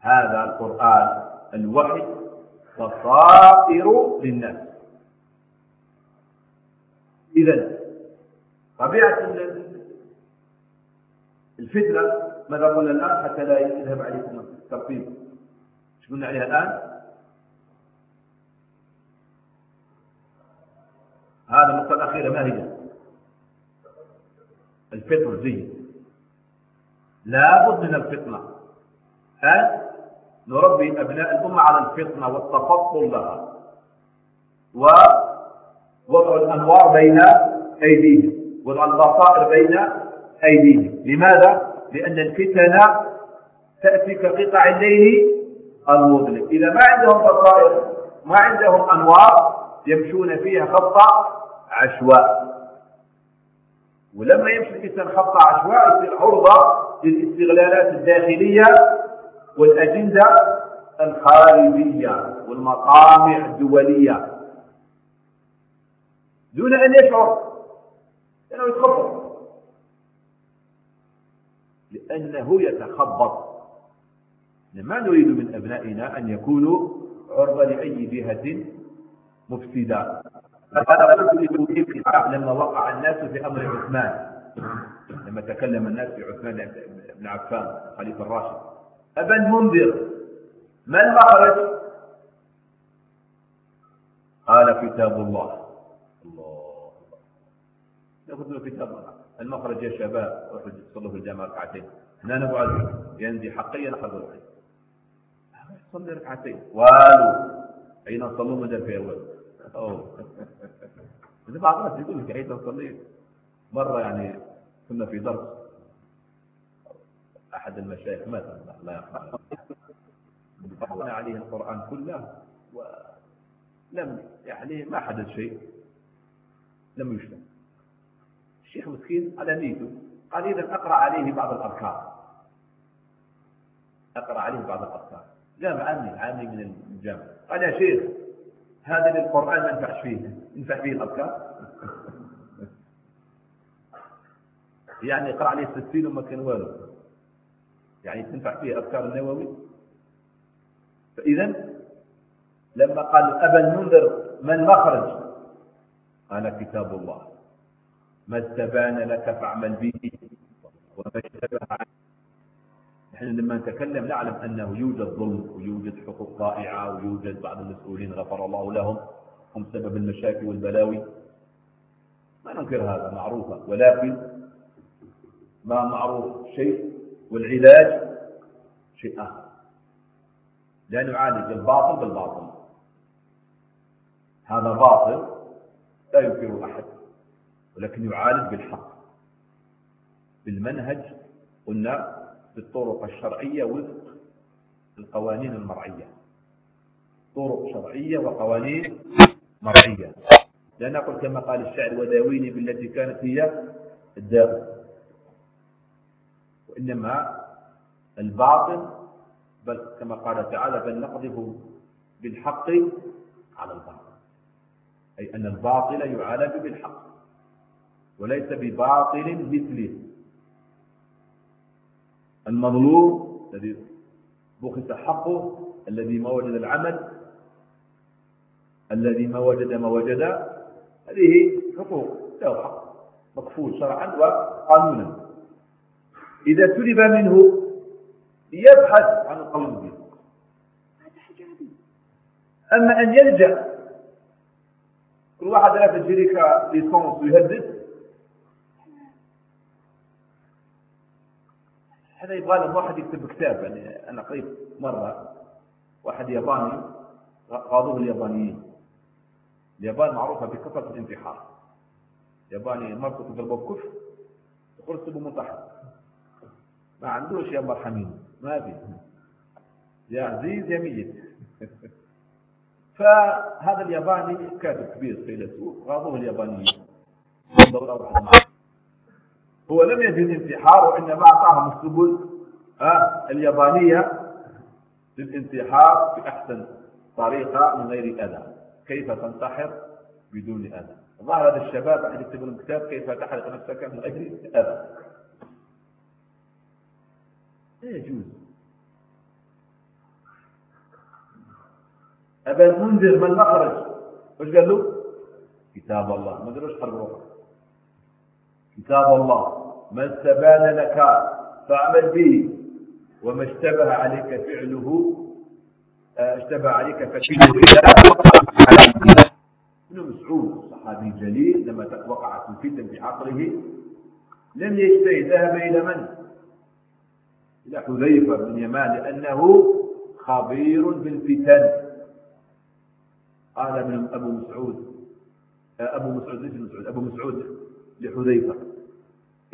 هذا القرآن الوحي بصائر للناس. إذا طبيعة الفتنة ماذا قلنا الآن؟ حتى لا يذهب عليكم الترتيب قلنا عليها الآن؟ هذا النقطة الأخيرة ما هي؟ الفطر جيد. لابد من الفطنة أن نربي أبناء الأمة على الفطنة والتفضل لها. ووضع الأنوار بين أيديهم. وضع البصائر بين أيديهم. لماذا؟ لأن الفتن تأتي كقطع الليل المظلم إذا ما عندهم بصائر ما عندهم أنوار يمشون فيها خط عشواء. ولما يمشي الإنسان خط عشواء يصير عرضة للاستغلالات الداخلية والأجندة الخارجية والمطامع الدولية. دون أن يشعر لأنه يتخبط. لأنه يتخبط. ما نريد من أبنائنا أن يكونوا عرضة لأي جهة مفسدة. هذا لما وقع الناس في أمر عثمان. لما تكلم الناس في عثمان بن عفان خليفة الراشد. أبا المنذر ما المخرج قال كتاب الله. الله. ناخذ كتاب الله. المخرج يا شباب روحوا صلوا في الجامعة ركعتين. هنا نبغى ينزي حقيا الحي صلي ركعتين. والو. أين صلوا؟ مدى في أول. أوه. بعض الناس يقول لك عيد صليت؟ مرة يعني كنا في درس. أحد المشايخ مات. الله. يرحمه عليه القرآن كله ولم يعني ما حدث شيء. لم يشتم الشيخ مسكين على نيته. قال إذا أقرأ عليه بعض الأركان. أقرأ عليه بعض الأركان. جامع عامي عامي من الجامع. قال يا شيخ هذا للقرآن ما ينفعش فيه. ينفع فيه الأركان يعني اقرأ عليه ستين وما كان والو. يعني تنفع فيه أذكار النووي؟ فإذا لما قال أبا المنذر ما المخرج؟ قال كتاب الله. ما استبان لك فاعمل به وما اشتبه نحن لما نتكلم نعلم أنه يوجد ظلم ويوجد حقوق ضائعة ويوجد بعض المسؤولين غفر الله لهم هم سبب المشاكل والبلاوي. ما ننكر هذا معروفة ولكن ما معروف شيء والعلاج شيء آخر. لا نعالج الباطل بالباطل. هذا باطل لا ينكره أحد ولكن يعالج بالحق بالمنهج قلنا بالطرق الشرعية وفق القوانين المرعية. طرق شرعية وقوانين مرعية. لا نقول كما قال الشاعر وداويني بالتي كانت هي الداء. وإنما الباطل بل كما قال تعالى بل نقذف بالحق على الباطل. أي أن الباطل يعالج بالحق وليس بباطل مثله. المظلوم الذي بخس حقه الذي ما وجد العمل الذي ما وجد ما وجد هذه حقوق له حق مكفول شرعا وقانونا. إذا سلب منه يبحث عن هذا حاجة أما أن يلجأ كل واحد لا تجري ليسونس ويهدد هذا يبغى له واحد يكتب كتاب يعني أنا قريت مرة واحد ياباني قاضوه اليابانيين. اليابان معروفة بكثرة الانتحار. ياباني مرته تضربه بكف تقول سبوا منتحر ما عندوش يا مرحمين ما في. يا عزيز يا ميت. فهذا الياباني كاتب كبير فيلسوف غاضوه اليابانيين. دورة واحدة هو لم يجد انتحار وإنما أعطاهم السبل آه اليابانية للانتحار بأحسن طريقة من غير أذى. كيف تنتحر؟ بدون أذى. ظهر هذا الشباب أحد يكتب لهم كتاب كيف تحرق نفسك من أجل أذى. لا يجوز. أبا المنذر ما المخرج وش قال له؟ كتاب الله. ما قالوش حرب كتاب الله. ما استبان لك فاعمل به. وما اشتبه عليك فعله آه، اشتبه عليك فعله ابن مسعود صحابي جليل لما وقعت الفتن في عقله لم يجتهد ذهب إلى من؟ إلى حذيفة بن يمان لأنه خبير بالفتن قال ابن أبو مسعود آه، أبو مسعود ليس مسعود أبو مسعود لحذيفة.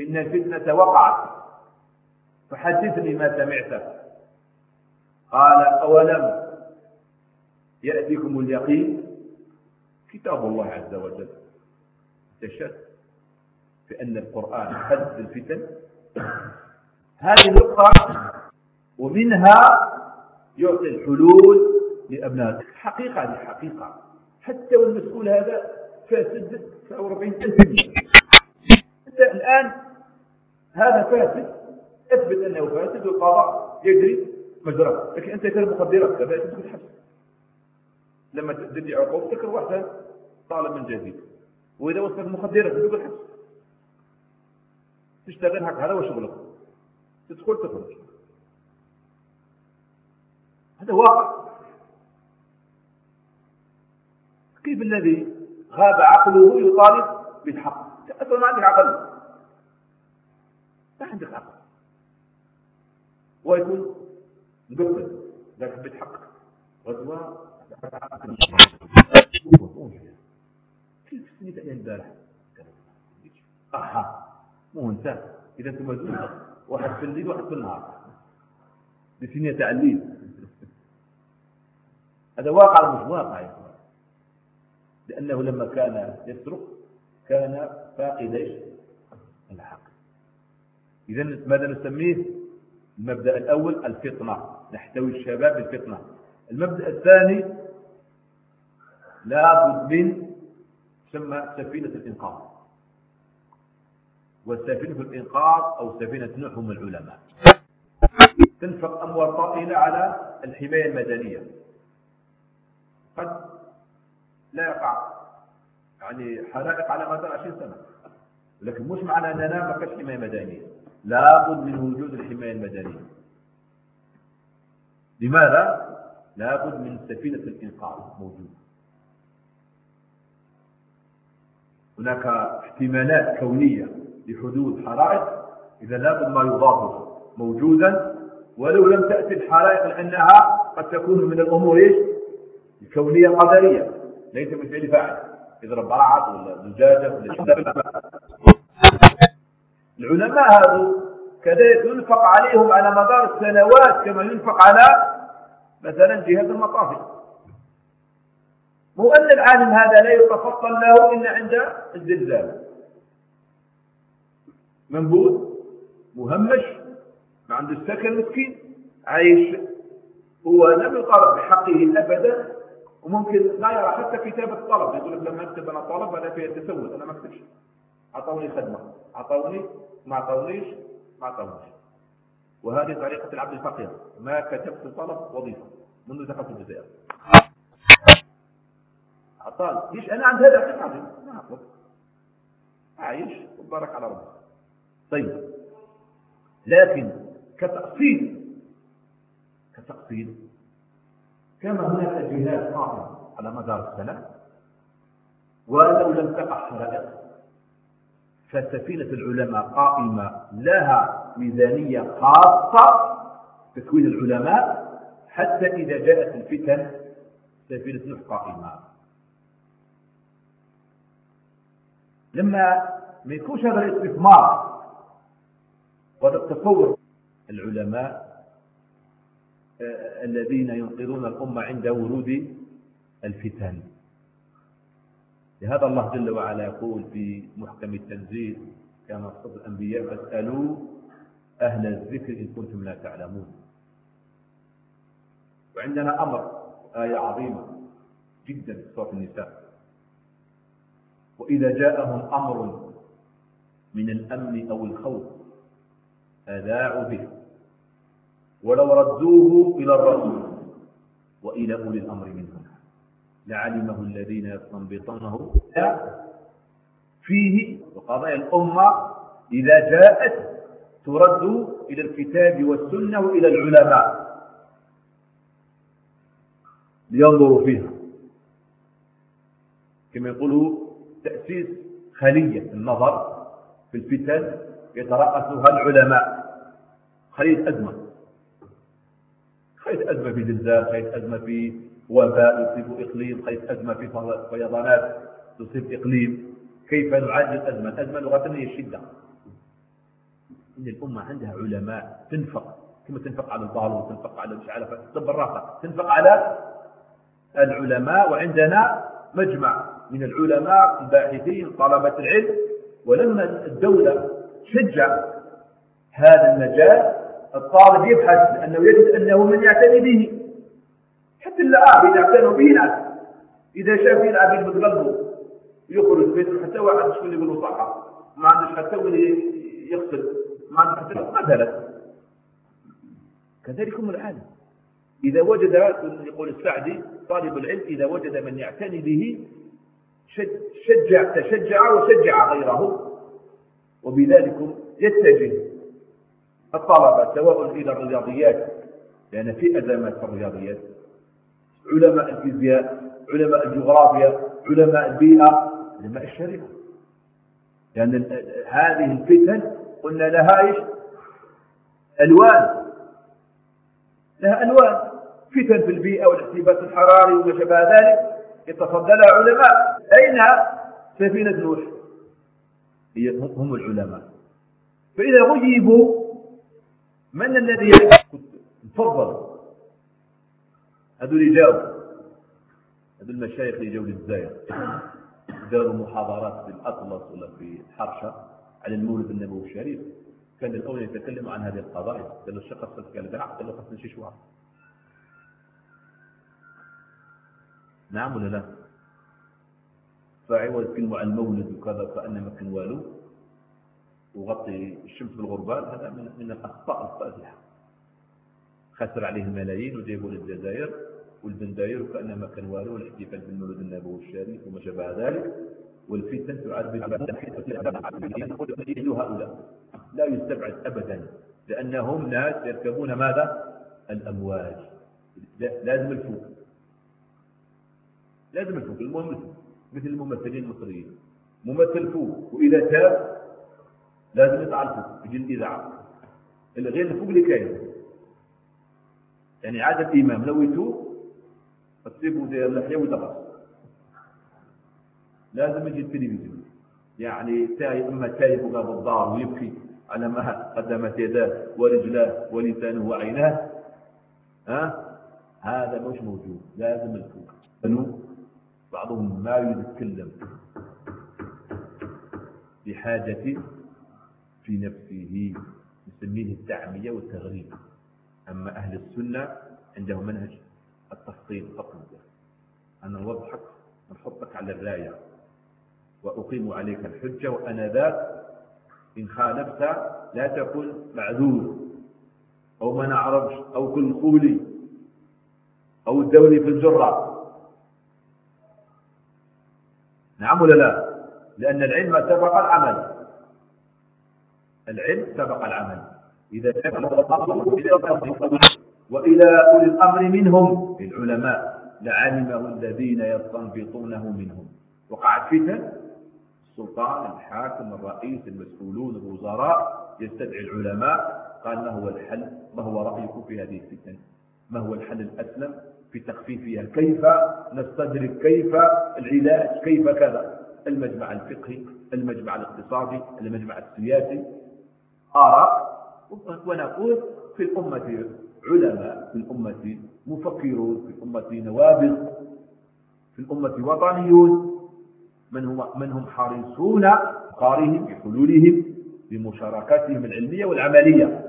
إن الفتنة وقعت. فحدثني ما سمعت. قال أولم يأتيكم اليقين؟ كتاب الله عز وجل. تشهد بأن القرآن حد الفتن. هذه النقطة ومنها يعطي الحلول لأبناء. حقيقة حقيقة. حتى والمسؤول هذا فاسد 49 ألف أنت الآن هذا فاسد. اثبت أنه فاسد والقضاء يجري مجرى لكن أنت كان مخدرات كذا تدخل الحبس. لما تدي عقوبتك واحدة طالب من جديد. وإذا وصلت مخدرات تدخل الحبس. تشتغل هكذا هذا هو شغلك تدخل. تخرج هذا واقع. كيف الذي غاب عقله يطالب بالحق؟ أصلا ما عندك عقل ما عندك عقل. ويكون مقبل لكن بالحق. غزوة كيف سنيت أيام البارح أها مو انت إذا أنتم مزوج واحد في الليل واحد في النهار. بسنية تعليل هذا واقع مش واقع يا لأنه لما كان يسرق كان فاقد الحق. إذا ماذا نسميه؟ المبدأ الأول الفطنة. نحتوي الشباب بالفطنة. المبدأ الثاني لابد من تسمى سفينة الإنقاذ. وسفينة الإنقاذ أو سفينة نوح هم العلماء. تنفق أموال طائلة على الحماية المدنية. قد لا يقع يعني حرائق على مدار 20 سنة. لكن مش معنى أننا ما كانش حماية مدنية. لابد من وجود الحماية المدنية. لماذا؟ لابد من سفينة الإنقاذ موجودة. هناك احتمالات كونية لحدوث حرائق إذا لابد ما يضاف موجودا ولو لم تأتي الحرائق لأنها قد تكون من الأمور إيش؟ الكونية القدرية. ليس من فعل فاعل يضرب برعد ولا زجاجة ولا العلماء هذو كذلك ينفق عليهم على مدار السنوات كما ينفق على مثلا جهاز المطافي. مو أن العالم هذا لا يتفضل له إلا عند الزلزال. منبوذ مهمش ما عنده السكن مسكين عايش هو لم يطالب بحقه أبدا وممكن لا يرى حتى كتابة الطلب يقول لك لما أكتب أنا طلب أنا فيها تسود أنا ما أكتبش. أعطوني خدمة أعطوني ما اعطونيش ما اعطونيش وهذه طريقة العبد الفقير. ما كتبت طلب وظيفة منذ دخلت الجزائر. أعطاني ليش أنا عند هذا كيف عظيم ما عايش وبارك على ربك طيب. لكن كتأصيل كتأصيل كما هناك جهات قائمة على مدار السنة ولو لم تقع حرائق فسفينة العلماء قائمة لها ميزانية خاصة تكوين العلماء حتى إذا جاءت الفتن سفينة نوح قائمة. لما ما يكونش هذا الاستثمار وهذا التصور العلماء آه، الذين ينقذون الأمة عند ورود الفتن. لهذا الله جل وعلا يقول في محكم التنزيل كما صدر الأنبياء فاسألوا أهل الذكر إن كنتم لا تعلمون. وعندنا أمر آية عظيمة جدا في سورة النساء. وإذا جاءهم أمر من الأمن أو الخوف أذاعوا به. ولو ردوه إلى الرسول وإلى أولي الأمر منهم. لعلمه الذين يستنبطونه فيه وقضايا الأمة إذا جاءت ترد إلى الكتاب والسنة وإلى العلماء. لينظروا فيها. كما يقولوا تأسيس خلية النظر في الفتن يترأسها العلماء. خلية أزمة. خلية أزمة في زلزال خلية أزمة في وباء يصيب إقليم خلية أزمة في فيضانات تصيب إقليم كيف نعالج الأزمة الأزمة لغة هي الشدة. إن الأمة عندها علماء تنفق. كما تنفق على البارود تنفق على مش عارف الطب الراسة تنفق على العلماء. وعندنا مجمع من العلماء الباحثين طلبة العلم. ولما الدولة تشجع هذا المجال الطالب يبحث لأنه يجد أنه من يعتني به. حتى اللعاب إذا اعتنوا به ناس إذا شاف يلعب يلبس قلبه يخرج بيته حتى واحد شكون يقول له صحة ما عندش حتى وين يغسل ما عندش حتى مثلا كذلك هم العالم. إذا وجد يقول السعدي طالب العلم إذا وجد من يعتني به شجع تشجع وشجع غيره. وبذلك يتجه الطلبة سواء إلى الرياضيات لأن في أزمات في الرياضيات. علماء الفيزياء علماء الجغرافيا علماء البيئة علماء الشريعة. لأن هذه الفتن قلنا لها إيش؟ ألوان. لها ألوان. فتن في البيئة والاحتباس الحراري وما شابه ذلك. يتصدى لها علماء. أين سفينة نوح؟ هم العلماء. فإذا غيبوا من الذي تفضل. هذول جاوا هذول المشايخ اللي جاوا للجزائر داروا محاضرات في الأطلس ولا في الحرشة على المولد النبوي الشريف. كان الأول يتكلم عن هذه القضايا. قالوا الشقة قال له قالوا خصنا شي شوار. نعم ولا لا؟ فعوض كلمة عن المولد وكذا كأنما كان والو. وغطي الشمس بالغربال هذا من من الأخطاء الفادحة خسر عليه الملايين وجايبوا للجزائر والبنداير وكأنما كان والو والاحتفال بالمولد النبوي الشريف وما شابه ذلك والفتن تعاد هؤلاء لا يستبعد أبدا لأنهم ناس يركبون ماذا الأمواج لازم الفوق لازم الفوق المهم مثل الممثلين المصريين ممثل فوق وإذا تاب لازم يطلع الفوق يجي الإذاعة غير الفوق اللي كاين يعني عادة الإمام لو يتوب تصيبه دير اللحية ويتغص لازم يجي التلفزيون. يعني تايب أما تايب وغاب الدار ويبكي على ما قدمت يداه ورجلاه ولسانه وعيناه ها؟ هذا مش موجود. لازم الفوق بعضهم ما يتكلم بحاجة في نفسه نسميه التعمية والتغريب. أما أهل السنة عندهم منهج التفصيل فقط. أنا نوضحك نحطك على الراية. وأقيم عليك الحجة وأنا ذات إن خالفت لا تكن معذور. أو ما نعرفش أو كل قولي أو الدولي في الجرة. نعم ولا لا؟ لأن العلم سبق العمل. العلم سبق العمل. إذا وإلى أولي الأمر منهم العلماء لعلمه الذين يستنبطونه منهم. وقعت فتن السلطان الحاكم الرئيس المسؤولون الوزراء يستدعي العلماء قال ما هو الحل؟ ما هو رأيكم في هذه الفتن ما هو الحل الأسلم في تخفيفها؟ كيف نستدرك؟ كيف العلاج؟ كيف كذا؟ المجمع الفقهي المجمع الاقتصادي المجمع السياسي. آراء ونقول في الأمة علماء في الأمة مفكرون في الأمة نوابغ في الأمة وطنيون. من هم, من هم حريصون بقارهم بحلولهم بمشاركاتهم العلمية والعملية.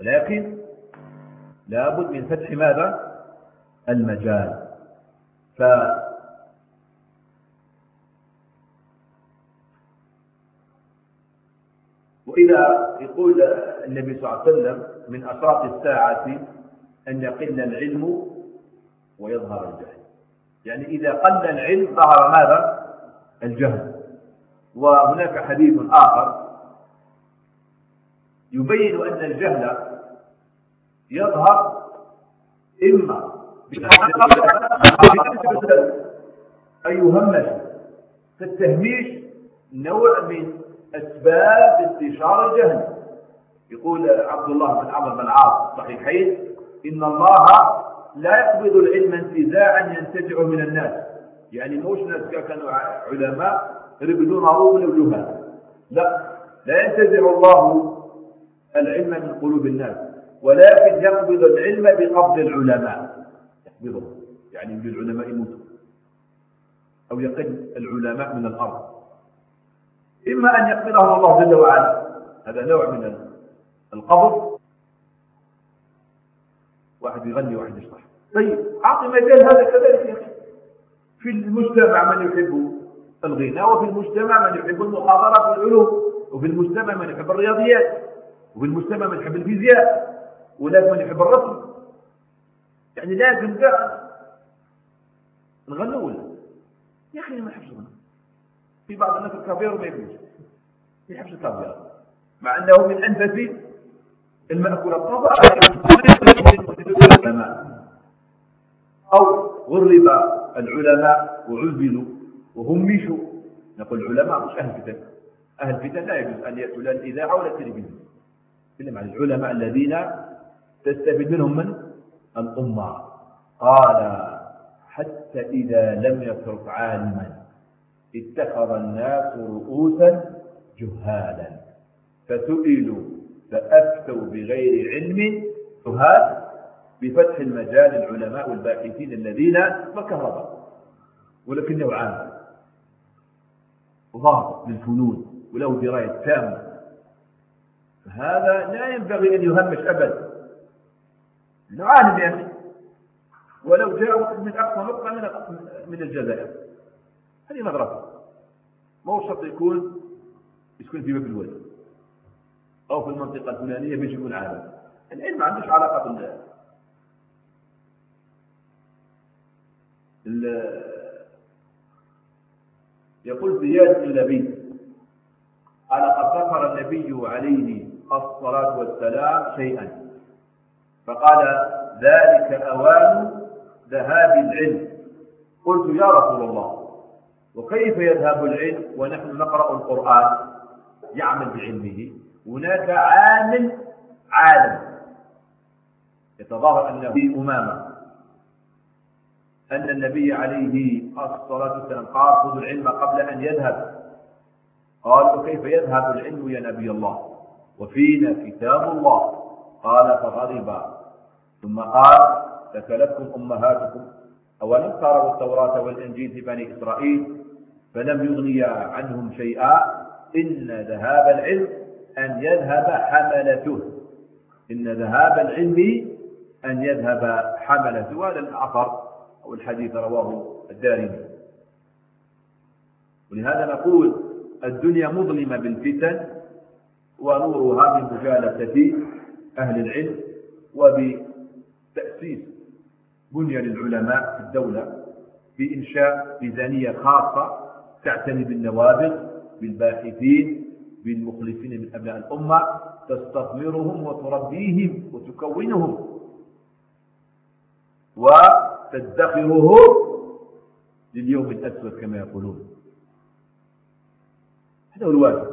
ولكن لابد من فتح ماذا؟ المجال. ف وإذا يقول النبي صلى الله عليه وسلم من أشراط الساعة أن يقل العلم ويظهر الجهل. يعني إذا قل العلم ظهر ماذا؟ الجهل. وهناك حديث آخر يبين أن الجهل يظهر إما أي يهمش فالتهميش نوع من أسباب انتشار الجهل يقول عبد الله بن عمرو بن العاص الصحيحين إن الله لا يقبض العلم انتزاعا ينتزع من الناس. يعني موش ناس كانوا علماء يرقدون روم وجهال لا لا ينتزع الله العلم من قلوب الناس ولكن يقبض العلم بقبض العلماء. يقبضه يعني للعلماء يموتوا. أو يقل العلماء من الأرض. إما أن يقبضه الله جل وعلا. هذا نوع من القبض. واحد يغني واحد يشرح. طيب أعطي مجال هذا كذلك يا أخي. في المجتمع من يحب الغناء وفي المجتمع من يحب المحاضرات والعلوم وفي المجتمع من يحب الرياضيات وفي المجتمع من يحب الفيزياء وهناك من يحب الرسم. يعني لازم كاع نغنوا ولا؟ يا أخي ما يحبش الغناء. في بعض الناس الكافير ما يحبش ما يحبش الكافير مع إنه من أنفس المأكولات طبعا. أو غرب العلماء وعزلوا وهمشوا نقول العلماء مش أهل فتن. أهل فتن لا يجوز أن يأتوا لا الإذاعة ولا التلفزيون. نتكلم عن العلماء الذين تستفيد منهم من؟ الأمة. قال حتى إذا لم يترك عالما اتخذ الناس رؤوسا جهالا. فسئلوا فأفتوا بغير علم جهال بفتح المجال العلماء والباحثين الذين ما ولكنه عام. ضابط للفنون وله دراية تامة. هذا لا ينبغي أن يهمش أبدا نعالم يا أخي ولو جاء من أقصى نقطة من الجزائر. هذه مدرسة. ما هو شرط يكون يسكن في باب الوادي أو في المنطقة الفلانية باش يكون عالم العلم ما عندوش علاقة بال يقول زياد لبيد قال قد ذكر النبي عليه الصلاة والسلام شيئا. فقال ذلك أوان ذهاب العلم. قلت يا رسول الله. وكيف يذهب العلم ونحن نقرأ القرآن؟ يعمل بعلمه. هناك عامل عالم يتظاهر أنه في أمامة. أن النبي عليه الصلاة والسلام قال خذوا العلم قبل أن يذهب. قال وكيف يذهب العلم يا نبي الله؟ وفينا كتاب الله. قال فغضب. ثم قال فكلتكم أمهاتكم. أولم تروا التوراة والإنجيل في بني إسرائيل؟ فلم يغني عنهم شيئا. إن ذهاب العلم أن يذهب حملته. إن ذهاب العلم أن يذهب حملته. هذا الأثر أو الحديث رواه الدارمي. ولهذا نقول الدنيا مظلمة بالفتن ونورها من مجالسة أهل العلم وبتأسيس بنية للعلماء في الدولة بإنشاء ميزانية خاصة تعتني بالنوابغ بالباحثين بالمخلصين من أبناء الأمة تستثمرهم وتربيهم وتكونهم. وتدخرهم لليوم الأسود كما يقولون. هذا هو الواجب.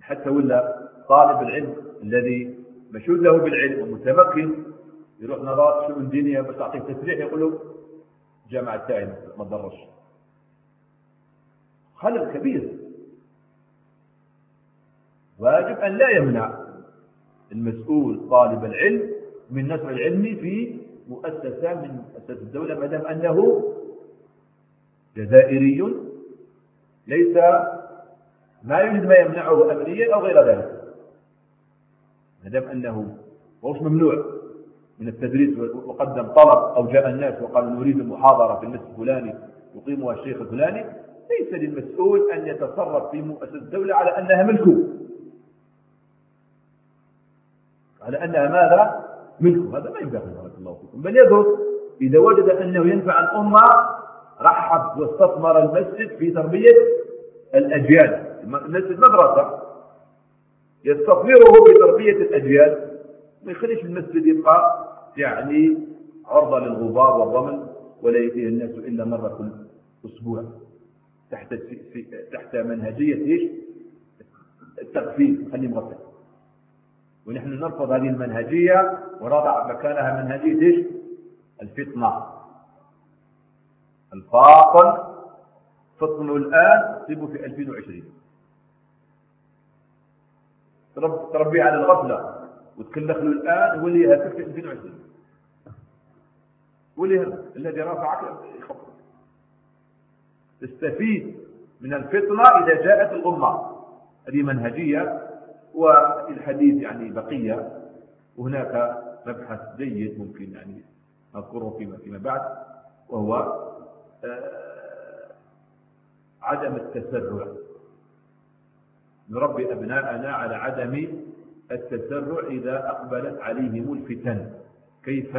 حتى ولا طالب العلم الذي مشهود له بالعلم ومتمكن يروح نظار شو الدنيا بس تعطيه تسريح يقول له جامعة تاعي ما تضرش. خلل كبير. واجب أن لا يمنع المسؤول طالب العلم من نشر العلم في مؤسسة من مؤسسات الدولة ما دام أنه جزائري. ليس ما يوجد ما يمنعه أمنيا أو غير ذلك. ما دام أنه مش ممنوع من التدريس وقدم طلب أو جاء الناس وقالوا نريد المحاضرة في المسجد الفلاني يقيمها الشيخ الفلاني ليس للمسؤول أن يتصرف في مؤسسة الدولة على أنها ملكه. على أنها ماذا؟ ملكه. هذا ما ينبغي بارك الله فيكم. بل يدرس إذا وجد أنه ينفع الأمة رحب واستثمر المسجد في تربية الأجيال. المسجد مدرسة. يستثمره في تربية الأجيال. ما يخليش المسجد يبقى يعني عرضة للغبار والرمل ولا يأتيه الناس إلا مرة كل أسبوع. تحت تحت منهجية إيش؟ التغفيل خليه مرتب ونحن نرفض هذه المنهجية ونضع مكانها منهجية إيش؟ الفطنة. الفاطن فطن الآن تصيبه في 2020 تربيه على الغفلة. وتكلف له الآن يولي يهتف في 2020 ولي الذي رفعك يخفض تستفيد من الفطنة إذا جاءت الأمة هذه منهجية والحديث يعني بقية وهناك مبحث جيد ممكن يعني نذكره فيما فيما بعد وهو آه، عدم التسرع. نربي أبناءنا على عدم التسرع إذا أقبلت عليهم الفتن. كيف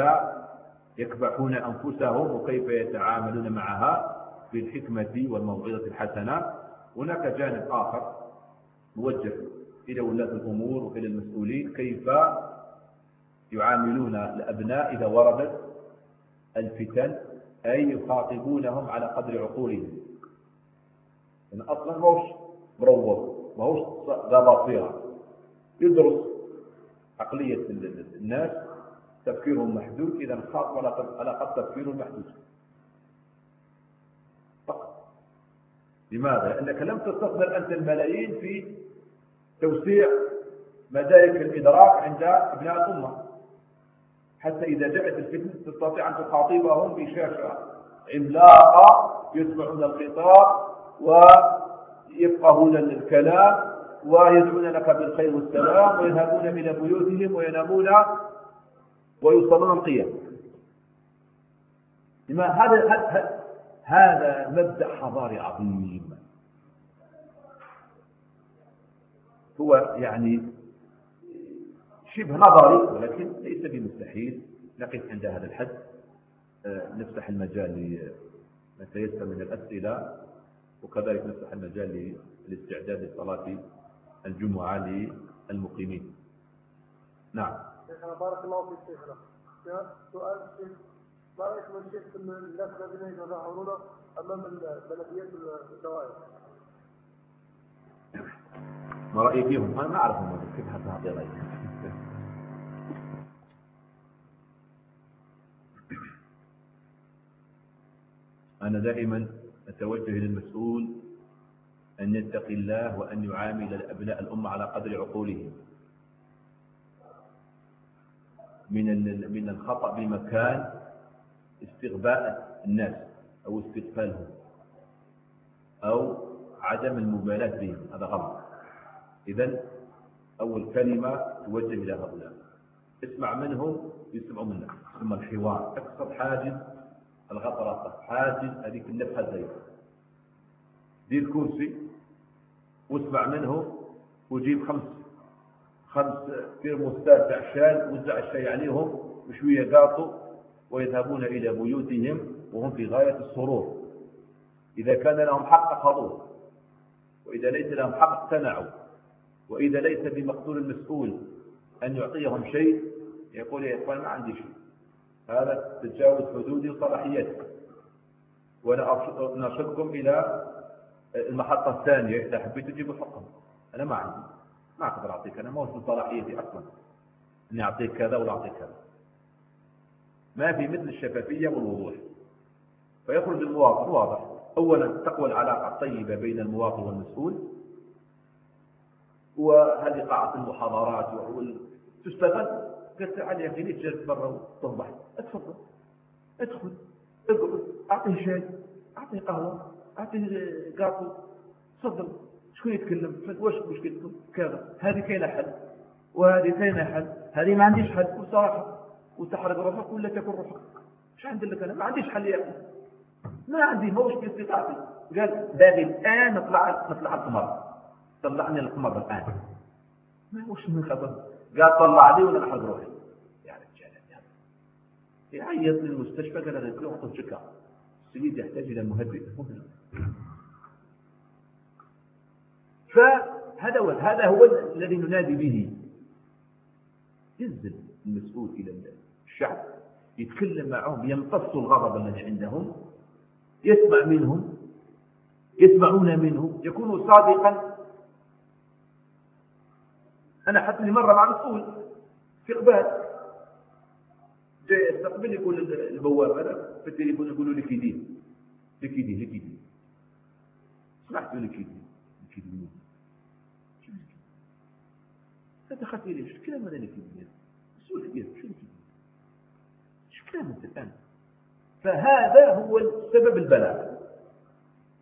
يكبحون أنفسهم وكيف يتعاملون معها؟ بالحكمة والموعظة الحسنة. هناك جانب آخر موجه إلى ولاة الأمور وإلى المسؤولين. كيف يعاملون الأبناء إذا وردت الفتن أي يخاطبونهم على قدر عقولهم؟ إن أصلا ما هوش مروض ما هوش ذا بصيرة يدرس عقلية الناس تفكيرهم محدود. إذا خاطب على قد تفكيرهم محدود فقط لماذا؟ لأنك لم تستثمر أنت الملايين في توسيع مدارك الإدراك عند أبناء الأمة حتى إذا جاءت الفتنة تستطيع أن تخاطبهم بشاشة عملاقة يسمعون الخطاب ويفقهون الكلام ويدعون لك بالخير والسلام ويذهبون إلى بيوتهم وينامون ويوصلون القيام لما هذا هذا مبدأ حضاري عظيم هو يعني شبه نظري ولكن ليس بمستحيل. نقف عند هذا الحد. آه، نفتح المجال لما تيسر من الأسئلة وكذلك نفتح المجال للاستعداد لصلاة الجمعة للمقيمين. نعم. شيخنا بارك الله فيك شيخنا. سؤال ما رايك من في الناس الذين يتظاهرون امام بلديات الدوائر. ما رأيي فيهم؟ أنا ما أعرفهم. كيف حتى اعطي رأيي؟ أنا دائما أتوجه للمسؤول أن يتقي الله وأن يعامل الابناء الأمة على قدر عقولهم. من من الخطأ بمكان استغباء الناس أو استغفالهم أو عدم المبالاة بهم هذا غلط. إذا أول كلمة توجه إلى هؤلاء. اسمع منهم يسمعوا منك ثم الحوار. اكسر حاجز الغطرسة حاجز هذيك النفحة الزيت دير كرسي واسمع منهم وجيب خمس خمس ترموستات تاع شاي وزع الشاي عليهم وشوية قاطوا ويذهبون إلى بيوتهم وهم في غاية السرور. إذا كان لهم حق اخذوه وإذا ليس لهم حق اقتنعوا وإذا ليس بمقتول المسؤول أن يعطيهم شيء يقول يا إخوان ما عندي شيء. هذا تجاوز حدودي وصلاحيتي وأنا أرشدكم إلى المحطة الثانية إذا حبيتوا تجيبوا حقهم. أنا ما عندي. ما أقدر أعطيك أنا ما هو صلاحيتي أصلا. أني أعطيك كذا ولا أعطيك كذا. ما في مثل الشفافية والوضوح. فيخرج المواطن واضح. أولا تقوى العلاقة الطيبة بين المواطن والمسؤول وهذه قاعة المحاضرات تستغل قلت أخي ليش جلست برا وتضبح اتفضل. ادخل. اقعد. أعطيه شاي. أعطيه قهوة. أعطيه قاطو تفضل. شكون يتكلم؟ واش مشكلته كذا. هذه كاينة حل. وهذه كاينة حل. هذه ما عنديش حل. بصراحه وتحرق روحك ولا تاكل روحك؟ إيش عندي لك أنا؟ ما عنديش حل يا أخي. ما عندي ما وش باستطاعتي قال باغي الآن نطلع نطلع القمر. طلعني القمر الآن. ما وش من خبر قال طلع لي ولا نحرق روحي. يا رجال يعيط للمستشفى قال لك له اعطوا شكا. السيد يحتاج إلى مهدئ. فهذا هو هذا هو الذي ننادي به. ينزل المسؤول إلى الشعب يتكلم معهم يمتص الغضب الذي عندهم يسمع منهم يسمعون منه يكون صادقا. أنا حتى مرة مع مسؤول في قبال جاي يستقبل يقول البواب هذا في التليفون يقولوا لك يدين لك يدين لك يدين سمعت لك يدين لك يدين فدخلت إليه شو الكلام هذا لك يدين كبير شو لك أنت الآن. فهذا هو سبب البلاء.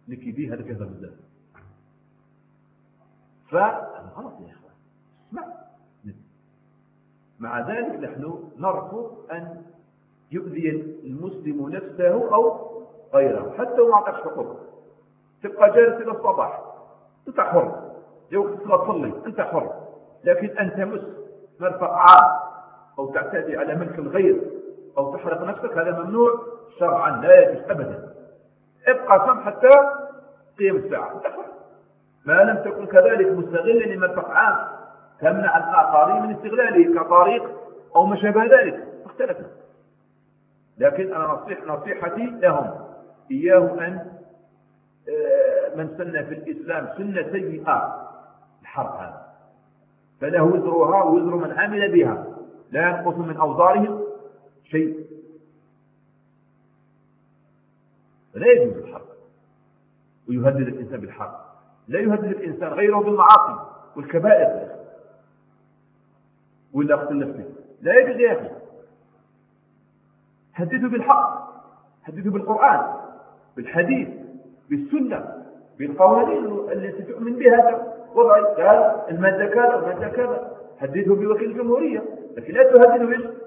لك يدين هذا كذا بزاف فغلط يا إخوان. اسمع. مع ذلك نحن نرفض أن يؤذي المسلم نفسه أو غيره. حتى وما أعطاكش حقوق. تبقى جالس إلى الصباح. أنت حر. جو تصلي. أنت حر. لكن أن تمس مرفق عام. أو تعتدي على ملك الغير أو تحرق نفسك هذا ممنوع شرعا لا يجوز أبدا. ابقى سم حتى قيام الساعة. ما لم تكن كذلك مستغلا لمرفق عام تمنع الآخرين من استغلاله كطريق أو ما شابه ذلك. اختلفت لكن أنا نصيح نصيحتي لهم. إياه أن آه، من سن في الإسلام سنة سيئة الحرب هذا فله وزرها وزر من عمل بها. لا ينقص من أوزارهم. شيء. لا يجوز الحرب. ويهدد الإنسان بالحرب. لا يهدد الإنسان غيره بالمعاصي والكبائر. ولا قتل نفسك لا يجوز يا أخي. هدده بالحق. هدده بالقرآن بالحديث بالسنة بالقوانين التي تؤمن بها. وضعي قال المادة كذا المادة كذا. هدده بوكيل الجمهورية. لكن لا تهدده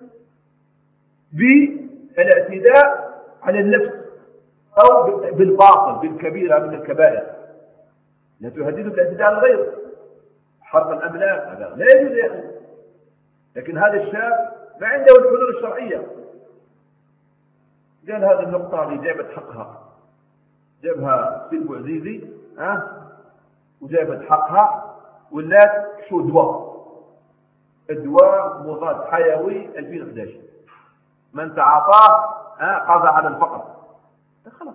بالاعتداء على النفس أو بالباطل بالكبيرة من الكبائر. لا تهدده بالاعتداء على الغير. حرب الأملاك هذا لا يجوز يا أخي. لكن هذا الشاب ما عنده الحلول الشرعية. قال هذه النقطة اللي جابت حقها. جابها سلب عزيزي ها؟ وجابت حقها. ولات شو دواء؟ الدواء مضاد حيوي 2011 من تعاطاه قضى على الفقر. خلاص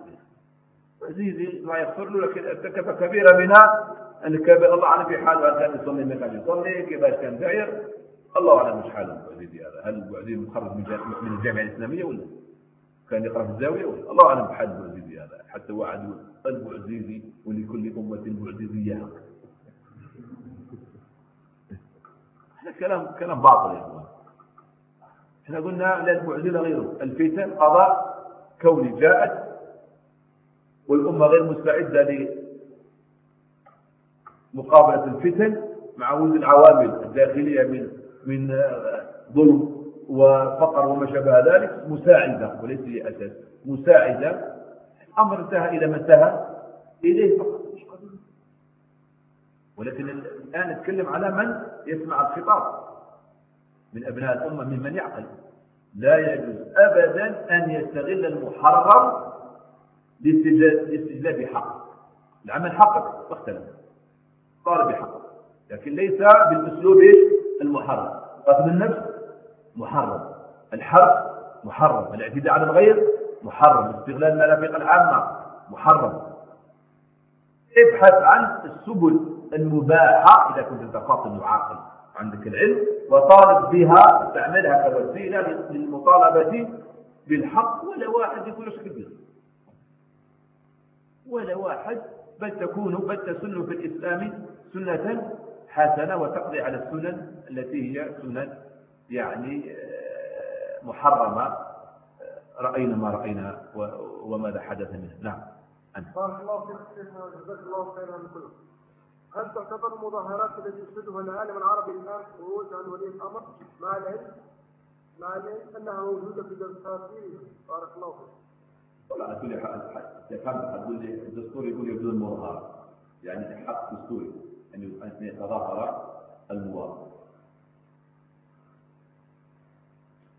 عزيزي الله يغفر له لكن ارتكب كبيرة منها ان كبير الله عنه في حال هل كان يصلي ما كان يصلي كيفاش كان داير الله أعلم إيش حال ابو عزيز هذا. هل ابو عزيز متخرج من الجامعة الإسلامية ولا؟ كان يقرأ في الزاوية ولا؟ الله أعلم بحال ابو عزيز هذا. حتى وعد ابو عزيز ولكل أمة معجزية. هذا كلام كلام باطل يا أخوان. إحنا قلنا لا المعجزة غيره. الفتن قضاء كوني جاءت والأمة غير مستعدة لمقابلة الفتن مع وجود العوامل الداخلية من من ظلم وفقر وما شابه ذلك مساعدة وليس لأساس مساعدة. الأمر انتهى إلى ما انتهى إليه فقط. ولكن الآن نتكلم على من يسمع الخطاب. من أبناء الأمة ممن يعقل. لا يجوز أبدا أن يستغل المحرم لاستجلاب حق. العمل حقك واختلف. طالب بحق لكن ليس بالأسلوب المحرم. قتل النفس محرم. الحرب محرم. الاعتداء على الغير محرم. استغلال المرافق العامة محرم. ابحث عن السبل المباحة إذا كنت أنت فاطن وعاقل عندك العلم وطالب بها استعملها كوسيلة للمطالبة بالحق ولا واحد يقول لك كبير ولا واحد بل تكون بل تسن في الإسلام سنة حسنة وتقضي على السنن التي هي سنن يعني آه، محرمة آه، رأينا ما رأينا وماذا حدث منه. نعم. بارك الله شيخنا جزاك الله خيرا كله هل تعتبر المظاهرات التي يشهدها العالم العربي الآن خروج عن ولي الأمر مع العلم مع العلم أنها موجودة في دستاتير بارك الله فيك. والله على كل حال لي الدستور يقول يبدو المظاهرات يعني حق دستوري أن يتظاهر المواطن.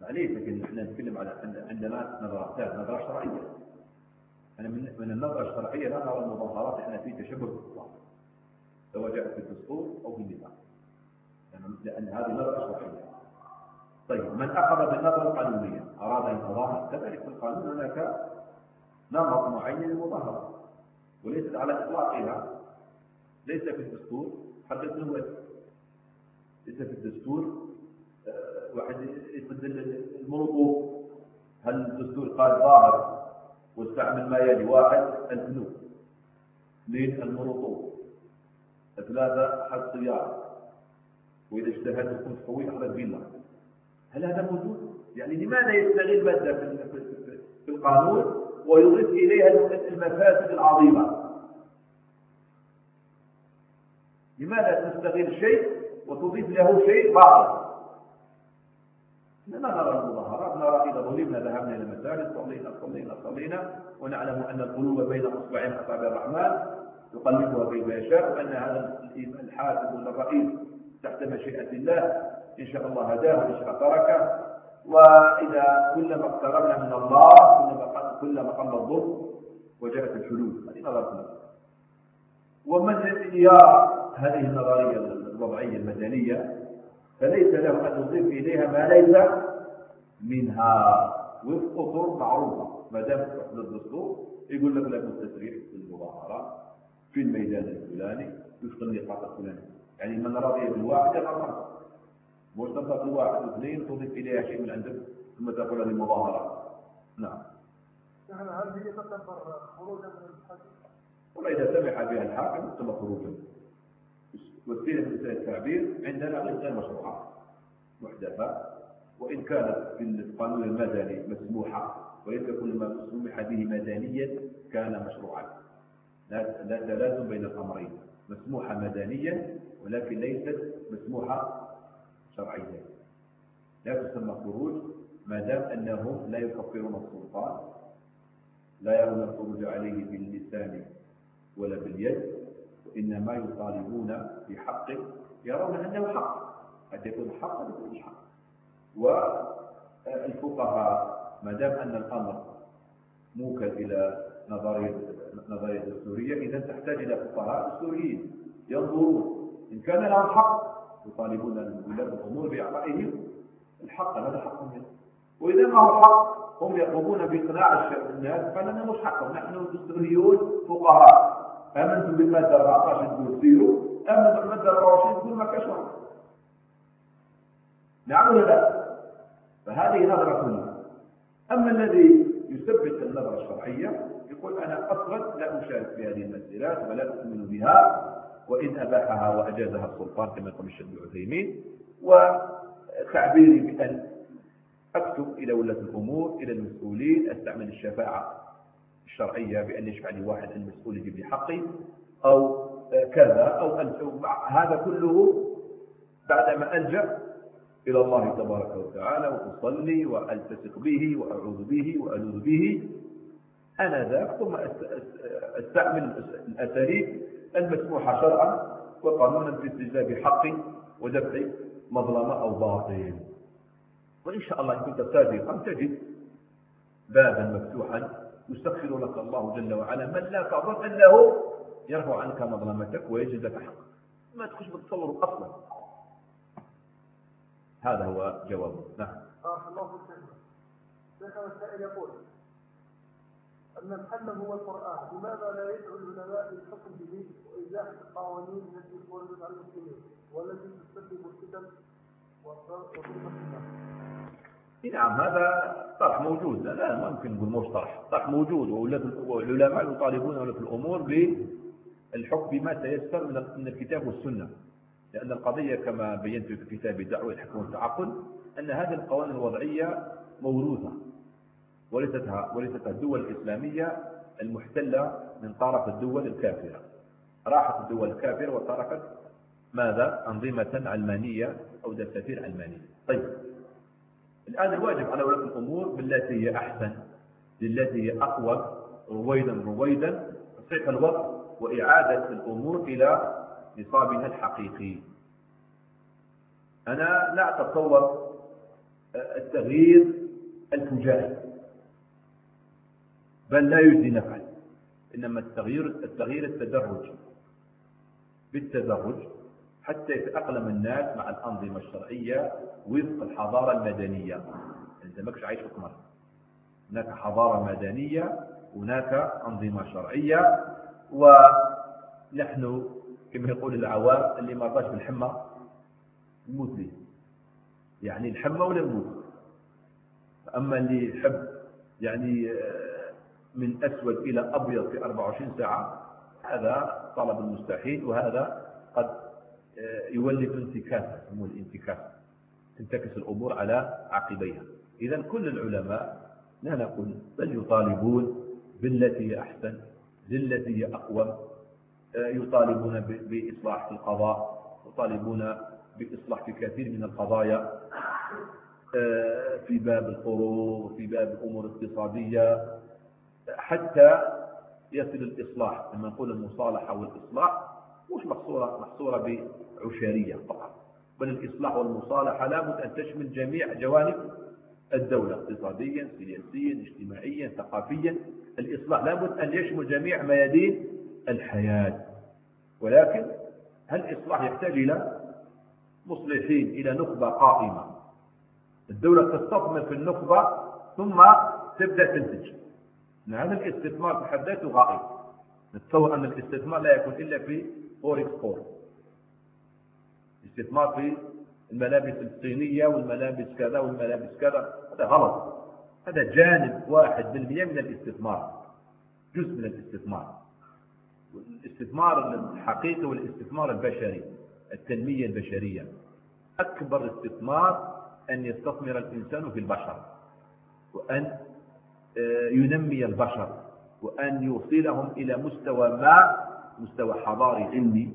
معليش لكن إحنا نتكلم على عندنا نظرات نظرة شرعية. أنا من من النظرة الشرعية لا نرى المظاهرات إحنا في تشبه بالاسلام. سواء جاءت في الدستور أو في النظام لأن هذه نظرة شرعية طيب من أخذ بالنظرة القانونية أراد أن يتظاهر كذلك في القانون هناك نمط معين للمظاهرة وليست على إطلاقها. ليس في الدستور. حتى النواب ليس في الدستور. آه، واحد يستدل المنطوق هل الدستور قال ظاهر؟ واستعمل ما يلي. واحد البنوك اثنين المنطوق ثلاثة حد سيارة وإذا اجتهد يكون قوي أخرج فيلا هل هذا موجود؟ يعني لماذا يستغل مادة في القانون ويضيف إليها المفاسد العظيمة؟ لماذا تستغل شيء وتضيف له شيء باطل؟ نرى المظاهرات نرى إذا ظلمنا ذهبنا إلى المساجد صلينا صلينا صلينا ونعلم أن القلوب بين أصبعين أصابع الرحمن. يقلبها كيف يشاء وأن هذا ولا الرئيس تحت مشيئة الله إن شاء الله هداه وإن شاء تركه وإذا كلما اقتربنا من الله كلما كلما قل الظلم وجاءت الحلول. هذه نظرتنا ومن يرى هذه النظرية الوضعية المدنية فليس له أن يضيف إليها ما ليس منها. وفق طرق معروفة. ما دام في الدستور يقول لك لا التسريح في المظاهرات في الميدان الفلاني؟ وفق النقاط الفلانية. يعني من رضي بالواحد مش تنطق واحد واثنين تضيف إليها شيء من عندك ثم تقول هذه المظاهرة نعم. يعني هل هي تعتبر خروجا من الحاكم؟ والله إذا سمح بها الحاكم ثم خروجا. وسيلة من التعبير عندنا غير مشروعة. محدثة. وإن كانت في القانون المدني مسموحة وليس كل ما سمح به مدنيا كان مشروعا. لا تلازم بين الأمرين مسموحة مدنيا ولكن ليست مسموحة شرعيا لا تسمى خروج ما دام أنهم لا يكفرون السلطان لا يرون الخروج عليه باللسان ولا باليد وإنما يطالبون بحق يرون أنه حق قد يكون حق قد يكون حق. والفقهاء ما دام أن الأمر موكل إلى نظرية نظرية السورية. إذا تحتاج إلى فقهاء السوريين ينظرون. إن كان لهم حق يطالبون ولاة الأمور بإعطائهم الحق هذا حق منهم. وإذا ما هو حق هم يقومون بإقناع الناس فلنا مش حقهم. نحن الدستوريون فقهاء. آمنتم بالمادة 14 تقول سيروا آمنوا بالمادة 24 تقول ما كشفوا. نعم ولا لا؟ فهذه نظرة أما الذي يثبت النظرة الشرعية يقول أنا أصلا لا أشارك في هذه المسيرات ولا أؤمن بها وإن أباحها وأجازها السلطان كما يقول الشيخ ابن عثيمين. وتعبيري بأن أكتب إلى ولاة الأمور إلى المسؤولين أستعمل الشفاعة الشرعية بأن يشفع لي واحد المسؤول يجيب لي حقي أو كذا أو هذا كله بعدما ألجأ إلى الله تبارك وتعالى وأصلي وألتصق به وأعوذ به وألوذ به. أنا ذاك ثم أستعمل الأساليب المسموحة شرعا وقانونا في استجلاب حق ودفع مظلمة أو باطل. وإن شاء الله إن كنت صادقا تجد بابا مفتوحا يستغفر لك الله جل وعلا من لا تظن أنه يرفع عنك مظلمتك ويجد لك حق ما تخش بالتصور أصلا. هذا هو جوابه. نعم. الله السائل يقول أن الحل هو القرآن. لماذا لا يدعو العلماء للحكم به وإزاحة القوانين التي فرضت على المسلمين والتي تسبب الفتن نعم هذا طرح موجود. لا, ما يمكن نقول موش طرح طرح موجود والعلماء يطالبون ولاة الأمور بالحكم بما تيسر من الكتاب والسنة. لأن القضية كما بينت في كتاب دعوة الحكم والتعقل أن هذه القوانين الوضعية موروثة. ورثتها ورثتها الدول الإسلامية المحتلة من طرف الدول الكافرة. راحت الدول الكافرة وتركت ماذا؟ أنظمة علمانية أو دساتير علمانية. طيب الآن الواجب على ولاة الأمور بالتي هي أحسن بالتي هي أقوى رويدا رويدا تصحيح الوضع وإعادة الأمور إلى نصابها الحقيقي. أنا لا أتصور التغيير الفجائي. بل لا يجدي نفعا إنما التغيير التغيير التدرج. بالتدرج حتى يتأقلم الناس مع الأنظمة الشرعية وفق الحضارة المدنية. أنت ماكش عايش في مصر هناك حضارة مدنية هناك أنظمة شرعية ونحن كما يقول العوام اللي ما رضاش بالحمى يموت به يعني الحمى ولا يموت أما اللي يحب يعني آه، من أسود إلى أبيض في 24 ساعة هذا طلب المستحيل وهذا قد آه، يولد انتكاسة يسموه الانتكاسة تنتكس الأمور على عقبيها. إذا كل العلماء لا نقول بل يطالبون بالتي هي أحسن بالتي هي أقوى آه، يطالبون بإصلاح القضاء يطالبون بإصلاح في كثير من القضايا. آه، في باب القروض وفي باب الأمور الاقتصادية. حتى يصل الإصلاح لما نقول المصالحة والإصلاح مش محصورة, محصورة بعشارية فقط بل الإصلاح والمصالحة لابد أن تشمل جميع جوانب الدولة اقتصاديا سياسيا اجتماعيا ثقافيا. الإصلاح لابد أن يشمل جميع ميادين الحياة. ولكن هل الإصلاح يحتاج إلى مصلحين إلى نخبة قائمة؟ الدولة تستثمر في النخبة ثم تبدأ تنتج. هذا الاستثمار في حد ذاته غائب. نتصور أن الاستثمار لا يكون إلا في four x four استثمار في الملابس الصينية والملابس كذا والملابس كذا. هذا غلط. هذا جانب واحد بالمية من الاستثمار. جزء من الاستثمار. الاستثمار الحقيقي والاستثمار البشري التنمية البشرية. أكبر استثمار أن يستثمر الإنسان في البشر. وأن ينمي البشر وأن يوصلهم إلى مستوى ما مستوى حضاري علمي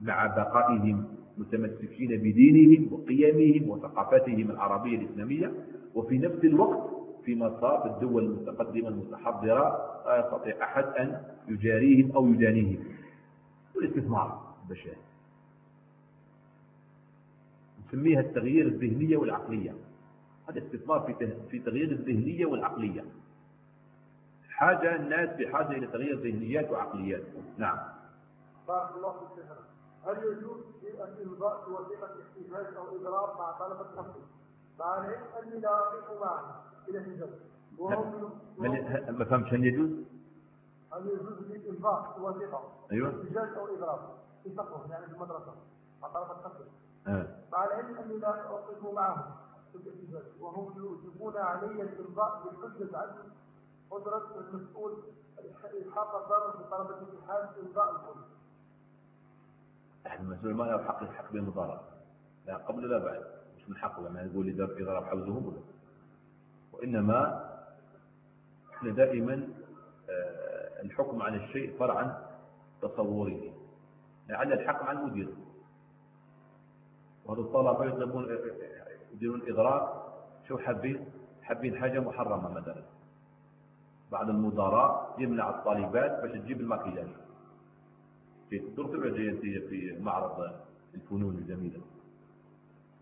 مع بقائهم متمسكين بدينهم وقيمهم وثقافتهم العربية الإسلامية. وفي نفس الوقت في مصاف الدول المتقدمة المتحضرة لا يستطيع أحد أن يجاريهم أو يدانيهم. والاستثمار البشري. نسميها التغيير الذهنية والعقلية. هذا استثمار في في تغيير الذهنية والعقلية. حاجة الناس بحاجة إلى تغيير ذهنيات وعقليات. نعم. بارك الله فيك هل يجوز الإمضاء في وثيقة احتجاج أو إضرار مع طلبة التحقيق مع العلم أني لا أقف معه. إلى الحجاج ما فهمتش هل يجوز؟ هل يجوز في وثيقة أيوه. احتجاج أو إضرار؟ في فقه يعني في المدرسة مع طلبة التحقيق آه. مع العلم أني لا أوقف معهم وهم يوجبون علي الإمضاء بالحجة عن قدرة المسؤول الحاق الضرر بطلبة الاتحاد إمضاء الكل. المسؤول ما له حق الحق بالمضاربة لا قبل لا بعد. مش من حقه لما يقول لي ضرب حوزهم وإنما إحنا دائما آه، الحكم على الشيء فرعا تصوره. لعل الحكم على المدير وهذا الطلبة يطلبون يديرون إغراء شو حابين؟ حابين حاجة محرمة مثلا. بعد المدراء يمنع الطالبات باش تجيب الماكياج في تبع جاية في معرض الفنون الجميلة.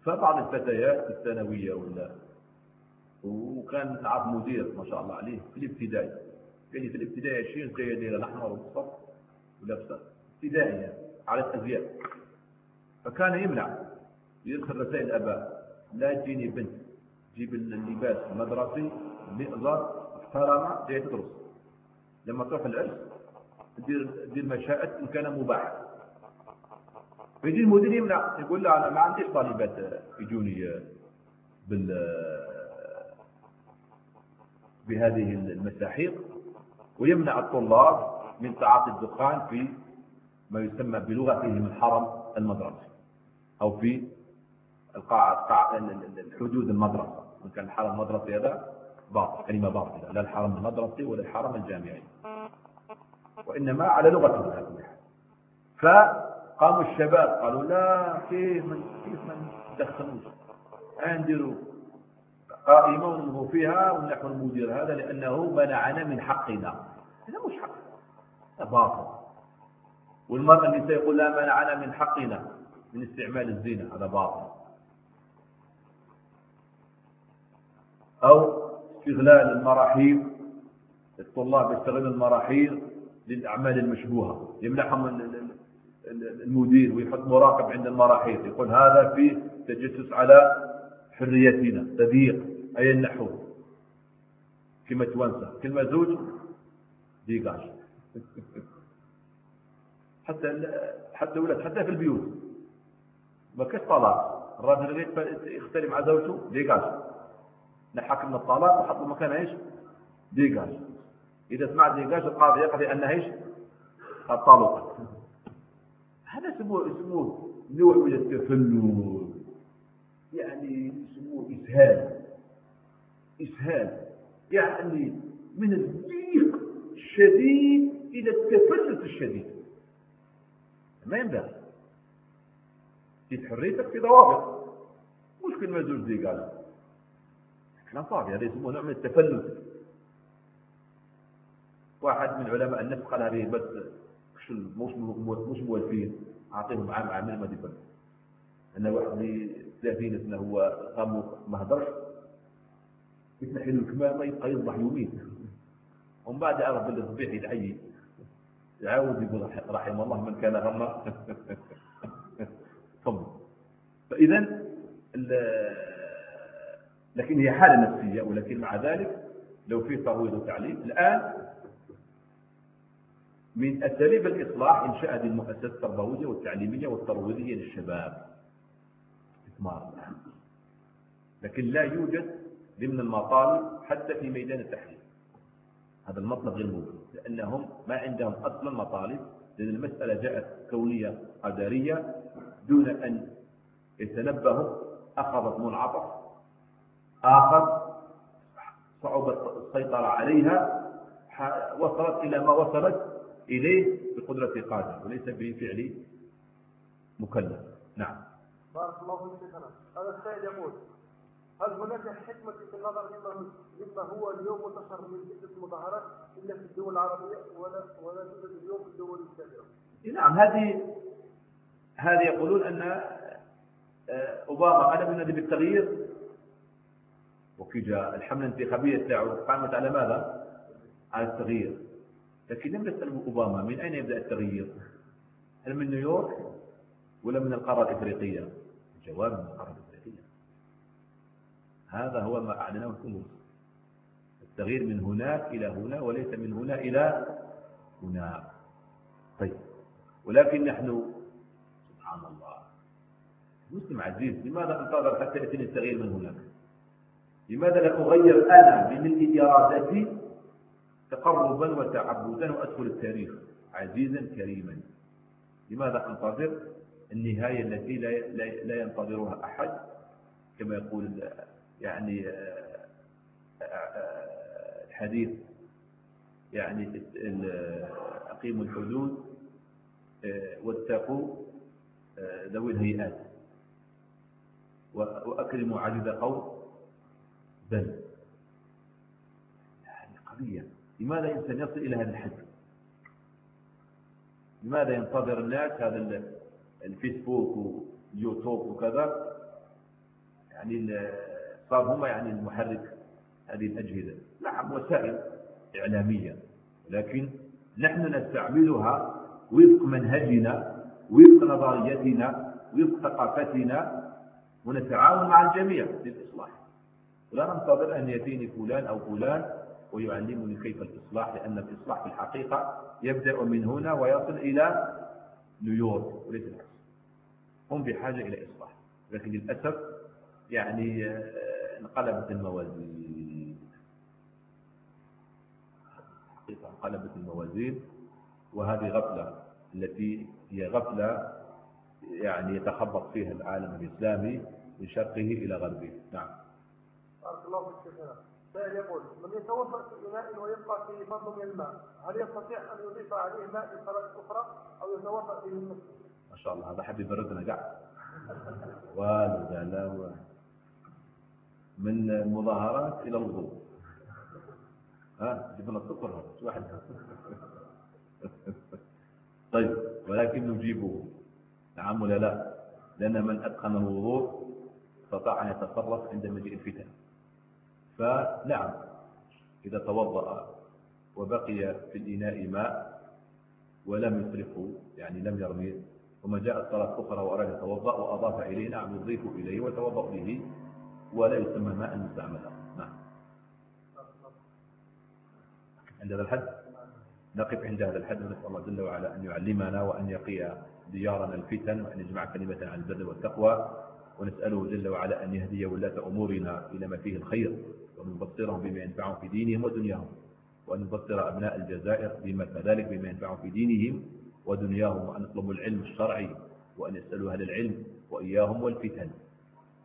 فبعض الفتيات الثانوية ولا وكان نعرف مدير ما شاء الله عليه في الابتدائي. قال لي في الابتدائي 20 جاية دايره الاحمر والصف ولابسه ابتدائي يعني على الازياء فكان يمنع. يدخل رسائل الآباء. لا تجيني بنت جيب اللباس المدرسي بإقدار محترمة جاي تدرس. لما تروح العرس دير دير ما شاءت إن كان مباح. فيجي المدير يمنع يقول له أنا ما عنديش طالبات يجوني بال بهذه المساحيق. ويمنع الطلاب من تعاطي الدخان في ما يسمى بلغتهم الحرم المدرسي أو في القاعة الحدود المدرسة. إن كان الحرم المدرسي هذا باطل كلمة باطلة. لا الحرم المدرسي ولا الحرم الجامعي. وإنما على حال فقاموا الشباب قالوا لا كيف من كيف ما ندخلوش نديروا قائمة ونلغوا فيها ونحو المدير هذا لأنه منعنا من حقنا. هذا مش حق هذا باطل. والمرأة اللي سيقول لا منعنا من حقنا من استعمال الزينة هذا باطل. أو استغلال المراحيض الطلاب يستغلون المراحيض للأعمال المشبوهة يمنحهم المدير ويحط مراقب عند المراحيض يقول هذا فيه تجسس على حريتنا تضييق أي النحو. كلمة توانسة. كلمة زوج ديقاش. حتى حتى ولاد حتى في البيوت. ما كاش طلاق. الراجل يختلف مع زوجته ديقاش. من الطلاق وحط مكان إيش ديقاش إذا سمعت ديقاش القاضي يقضي أن إيش الطلاق. هذا سموه اسمه نوع من التفلت يعني يسموه إسهال. إسهال. يعني من الضيق الشديد إلى التفلت الشديد. ما ينبغي. في حريتك في ضوابط. مش كل ما زوج ديقاش كلام فاضي هذا نوع من التفلت واحد من علماء النفس قال هذه بس مش مش موالفين اعطيهم عام عامين ما ديفن ان واحد لي 30 سنه هو قام ما هدرش يتنحي له الكمامه يبقى يصبح يومين ومن بعد عرف باللي الصبيح يتعيي يعاود يقول رحم الله من كان تفضل فاذا لكن هي حالة نفسية ولكن مع ذلك لو في ترويض وتعليم الآن من أساليب الإصلاح إنشاء هذه المؤسسات التربوية والتعليمية والترويضية للشباب. استثمار لكن لا يوجد ضمن المطالب حتى في ميدان التحرير. هذا المطلب غير موجود لأنهم ما عندهم أصلا مطالب لأن المسألة جاءت كونية قدرية دون أن يتنبهوا أخذت منعطف. آخر صعوبة السيطرة عليها وصلت إلى ما وصلت إليه بقدرة قادر وليس بفعل مكلف. نعم. بارك الله فيك هذا السائل يقول هل هناك حكمة في النظر مما مما هو اليوم منتشر من عدة المظاهرات إلا في الدول العربية ولا ولا توجد اليوم في الدول الكافرة؟ نعم هذه هذه يقولون أن آه، أوباما أنا من بالتغيير وكي جاء الحملة الانتخابية تاعو قامت على ماذا؟ على التغيير. لكن لم نسأل أوباما. من أين يبدأ التغيير؟ هل من نيويورك ولا من القارة الإفريقية؟ الجواب من القارة الإفريقية. هذا هو ما أعلنه الكنوز التغيير من هناك إلى هنا وليس من هنا إلى هناك طيب. ولكن نحن سبحان الله. مسلم عزيز لماذا أنتظر حتى يأتي التغيير من هناك؟ لماذا لا أغير أنا بملء إرادتي تقربا وتعبدا وأدخل التاريخ عزيزا كريما؟ لماذا أنتظر النهاية التي لا ينتظرها أحد؟ كما يقول يعني آه، آه، الحديث يعني أقيموا الحدود آه، واتقوا ذوي الهيئات وأكرموا عجز قوم. بل. هذه قضية. لماذا الإنسان يصل إلى هذا الحد؟ لماذا ينتظر الناس؟ هذا الفيسبوك واليوتيوب وكذا. يعني صار هم يعني المحرك هذه الأجهزة. نعم وسائل إعلامية. لكن نحن نستعملها وفق منهجنا وفق نظريتنا وفق ثقافتنا ونتعاون مع الجميع للإصلاح. ولا ننتظر أن يأتيني فلان أو فلان ويعلمني كيف الإصلاح لأن الإصلاح في الحقيقة يبدأ من هنا ويصل إلى نيويورك وليس العكس. هم بحاجة إلى إصلاح. لكن للأسف يعني آه، انقلبت الموازين. حقيقة انقلبت الموازين وهذه غفلة التي هي غفلة يعني يتخبط فيها العالم الإسلامي من شرقه إلى غربه. نعم. بارك الله فيك شيخنا. سائل يقول من يتوضا في اناء ويبقى في فضل من الماء هل يستطيع أن يضيف عليه ماء في صلاه أخرى أو يتوضا به المسلم؟ ما شاء الله هذا حد يبردنا قاعد والد لا من المظاهرات إلى الوضوء. ها جبنا السكر واحد؟ طيب ولكن نجيبه. نعم ولا لا؟ لأن من أتقن الوضوء استطاع أن يتصرف عند مجيء الفتن. فنعم إذا توضأ وبقي في الإناء ماء ولم يصرفه يعني لم يرميه ثم جاءت صلاة أخرى وأراد يتوضأ وأضاف إليه نعم يضيف إليه ويتوضأ به ولا يسمى ماء مستعملا. نعم. عند هذا الحد؟ نقف عند هذا الحد ونسأل الله جل وعلا أن يعلمنا وأن يقي ديارنا الفتن وأن يجمع كلمتنا عن البر والتقوى ونسأله جل وعلا أن يهدي ولاة أمورنا إلى ما فيه الخير. وأن يبصرهم بما ينفعهم في دينهم ودنياهم. وأن يبصر أبناء الجزائر بما كذلك بما ينفعهم في دينهم ودنياهم. وأن يطلبوا العلم الشرعي وأن يسألوا أهل العلم وإياهم والفتن.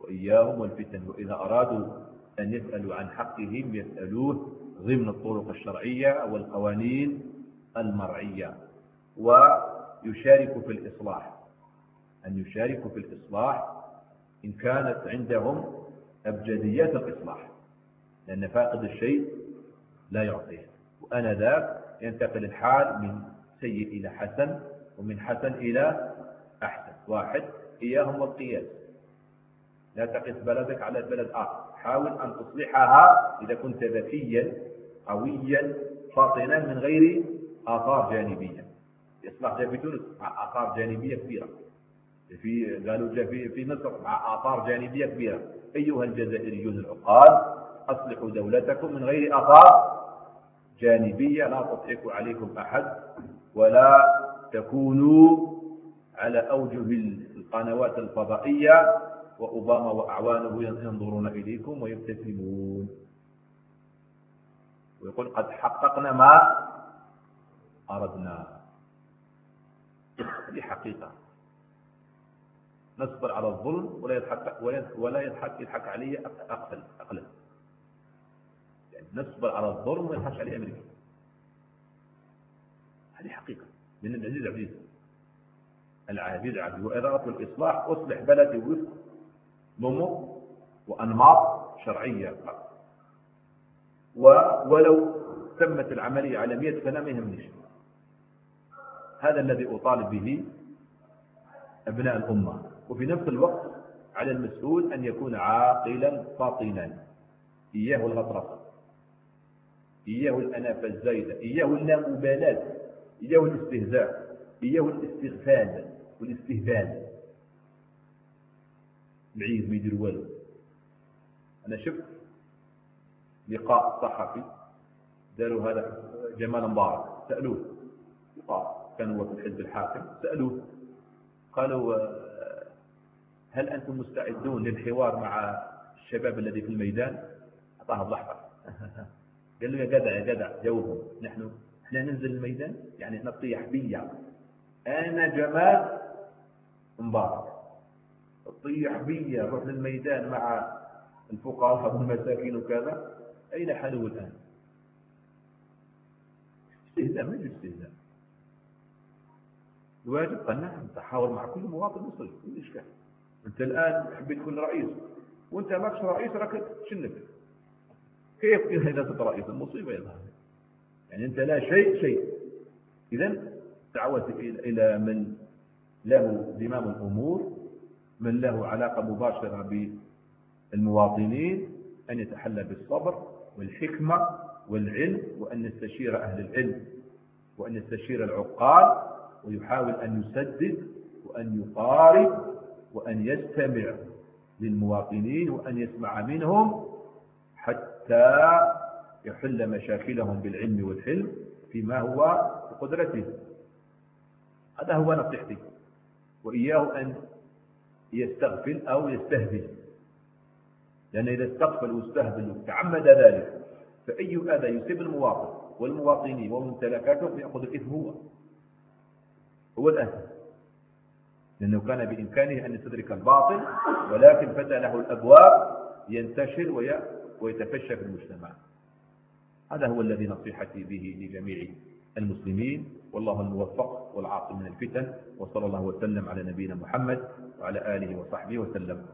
وإياهم والفتن. وإذا أرادوا أن يسألوا عن حقهم يسألوه ضمن الطرق الشرعية والقوانين المرعية. ويشارك في الإصلاح. أن يشاركوا في الإصلاح إن كانت عندهم أبجديات الإصلاح. لأن فاقد الشيء لا يعطيه. وأنا ذاك ينتقل الحال من سيء إلى حسن ومن حسن إلى أحسن. واحد إياهم والقياس. لا تقس بلدك على بلد آخر. حاول أن تصلحها إذا كنت ذكيا قويا فاطنا من غير آثار جانبية. إصلاح جاء في تونس مع آثار جانبية كبيرة. في قالوا جاء في مصر مع آثار جانبية كبيرة. أيها الجزائريون العقال أصلحوا دولتكم من غير آثار جانبية لا تضحك عليكم أحد ولا تكونوا على أوجه القنوات الفضائية وأوباما وأعوانه ينظرون إليكم ويبتسمون. ويقول قد حققنا ما أردنا. هذه حقيقة نصبر على الظلم ولا يضحك ولا يضحك يضحك علي أقتل أقل. يعني نصبر على الظلم ولا يضحك علي أمريكا. هذه حقيقة. من العزيز عزيز العزيز. عزيز وإذا أردت الإصلاح أصلح بلدي وفق نمط وأنماط شرعية ولو تمت العملية على 100 سنة ما يهمنيش. هذا الذي أطالب به أبناء الأمة. وفي نفس الوقت على المسؤول أن يكون عاقلا فاطنا. إياه الغطرسة إياه الأنافة الزايدة إياه اللامبالاة إياه الاستهزاء إياه الاستغفال والاستهبال. العيد ما يدير والو. أنا شفت لقاء صحفي داروا هذا جمال مبارك سألوه. لقاء كان هو في الحزب الحاكم سألوه. قالوا هل أنتم مستعدون للحوار مع الشباب الذي في الميدان؟ أعطاه بلحظة قال له يا جدع يا جدع جاوبهم نحن إحنا ننزل الميدان؟ يعني نطيح بيا أنا جمال مبارك. تطيح بيا نروح للميدان مع الفقراء والمساكين وكذا. أين حلو الآن. استهزاء ما يجب استهزاء. الواجب أن نعم تحاور مع كل مواطن مصري كل إشكال. أنت الآن حبيت تكون رئيس. وأنت ماكش رئيس راك تشنك كيف إذا صرت رئيس المصيبة يظهر. يعني أنت لا شيء شيء. إذا دعوت إلى من له زمام الأمور من له علاقة مباشرة بالمواطنين أن يتحلى بالصبر والحكمة والعلم وأن يستشير أهل العلم وأن يستشير العقال ويحاول أن يسدد وأن يقارب وأن يستمع للمواطنين وأن يسمع منهم حتى يحل مشاكلهم بالعلم والحلم فيما هو بقدرته. هذا هو نصيحتي. وإياه أن يستغفل أو يستهبل لأن إذا استغفل واستهبل وتعمد ذلك فأي أذى يصيب المواطن والمواطنين وممتلكاتهم يأخذ الإثم هو. هو الأذى لأنه كان بإمكانه أن يستدرك الباطل ولكن فتح له الأبواب ينتشر ويتفشى في المجتمع. هذا هو الذي نصيحتي به لجميع المسلمين. والله الموفق والعاصم من الفتن. وصلى الله وسلم على نبينا محمد وعلى آله وصحبه وسلم.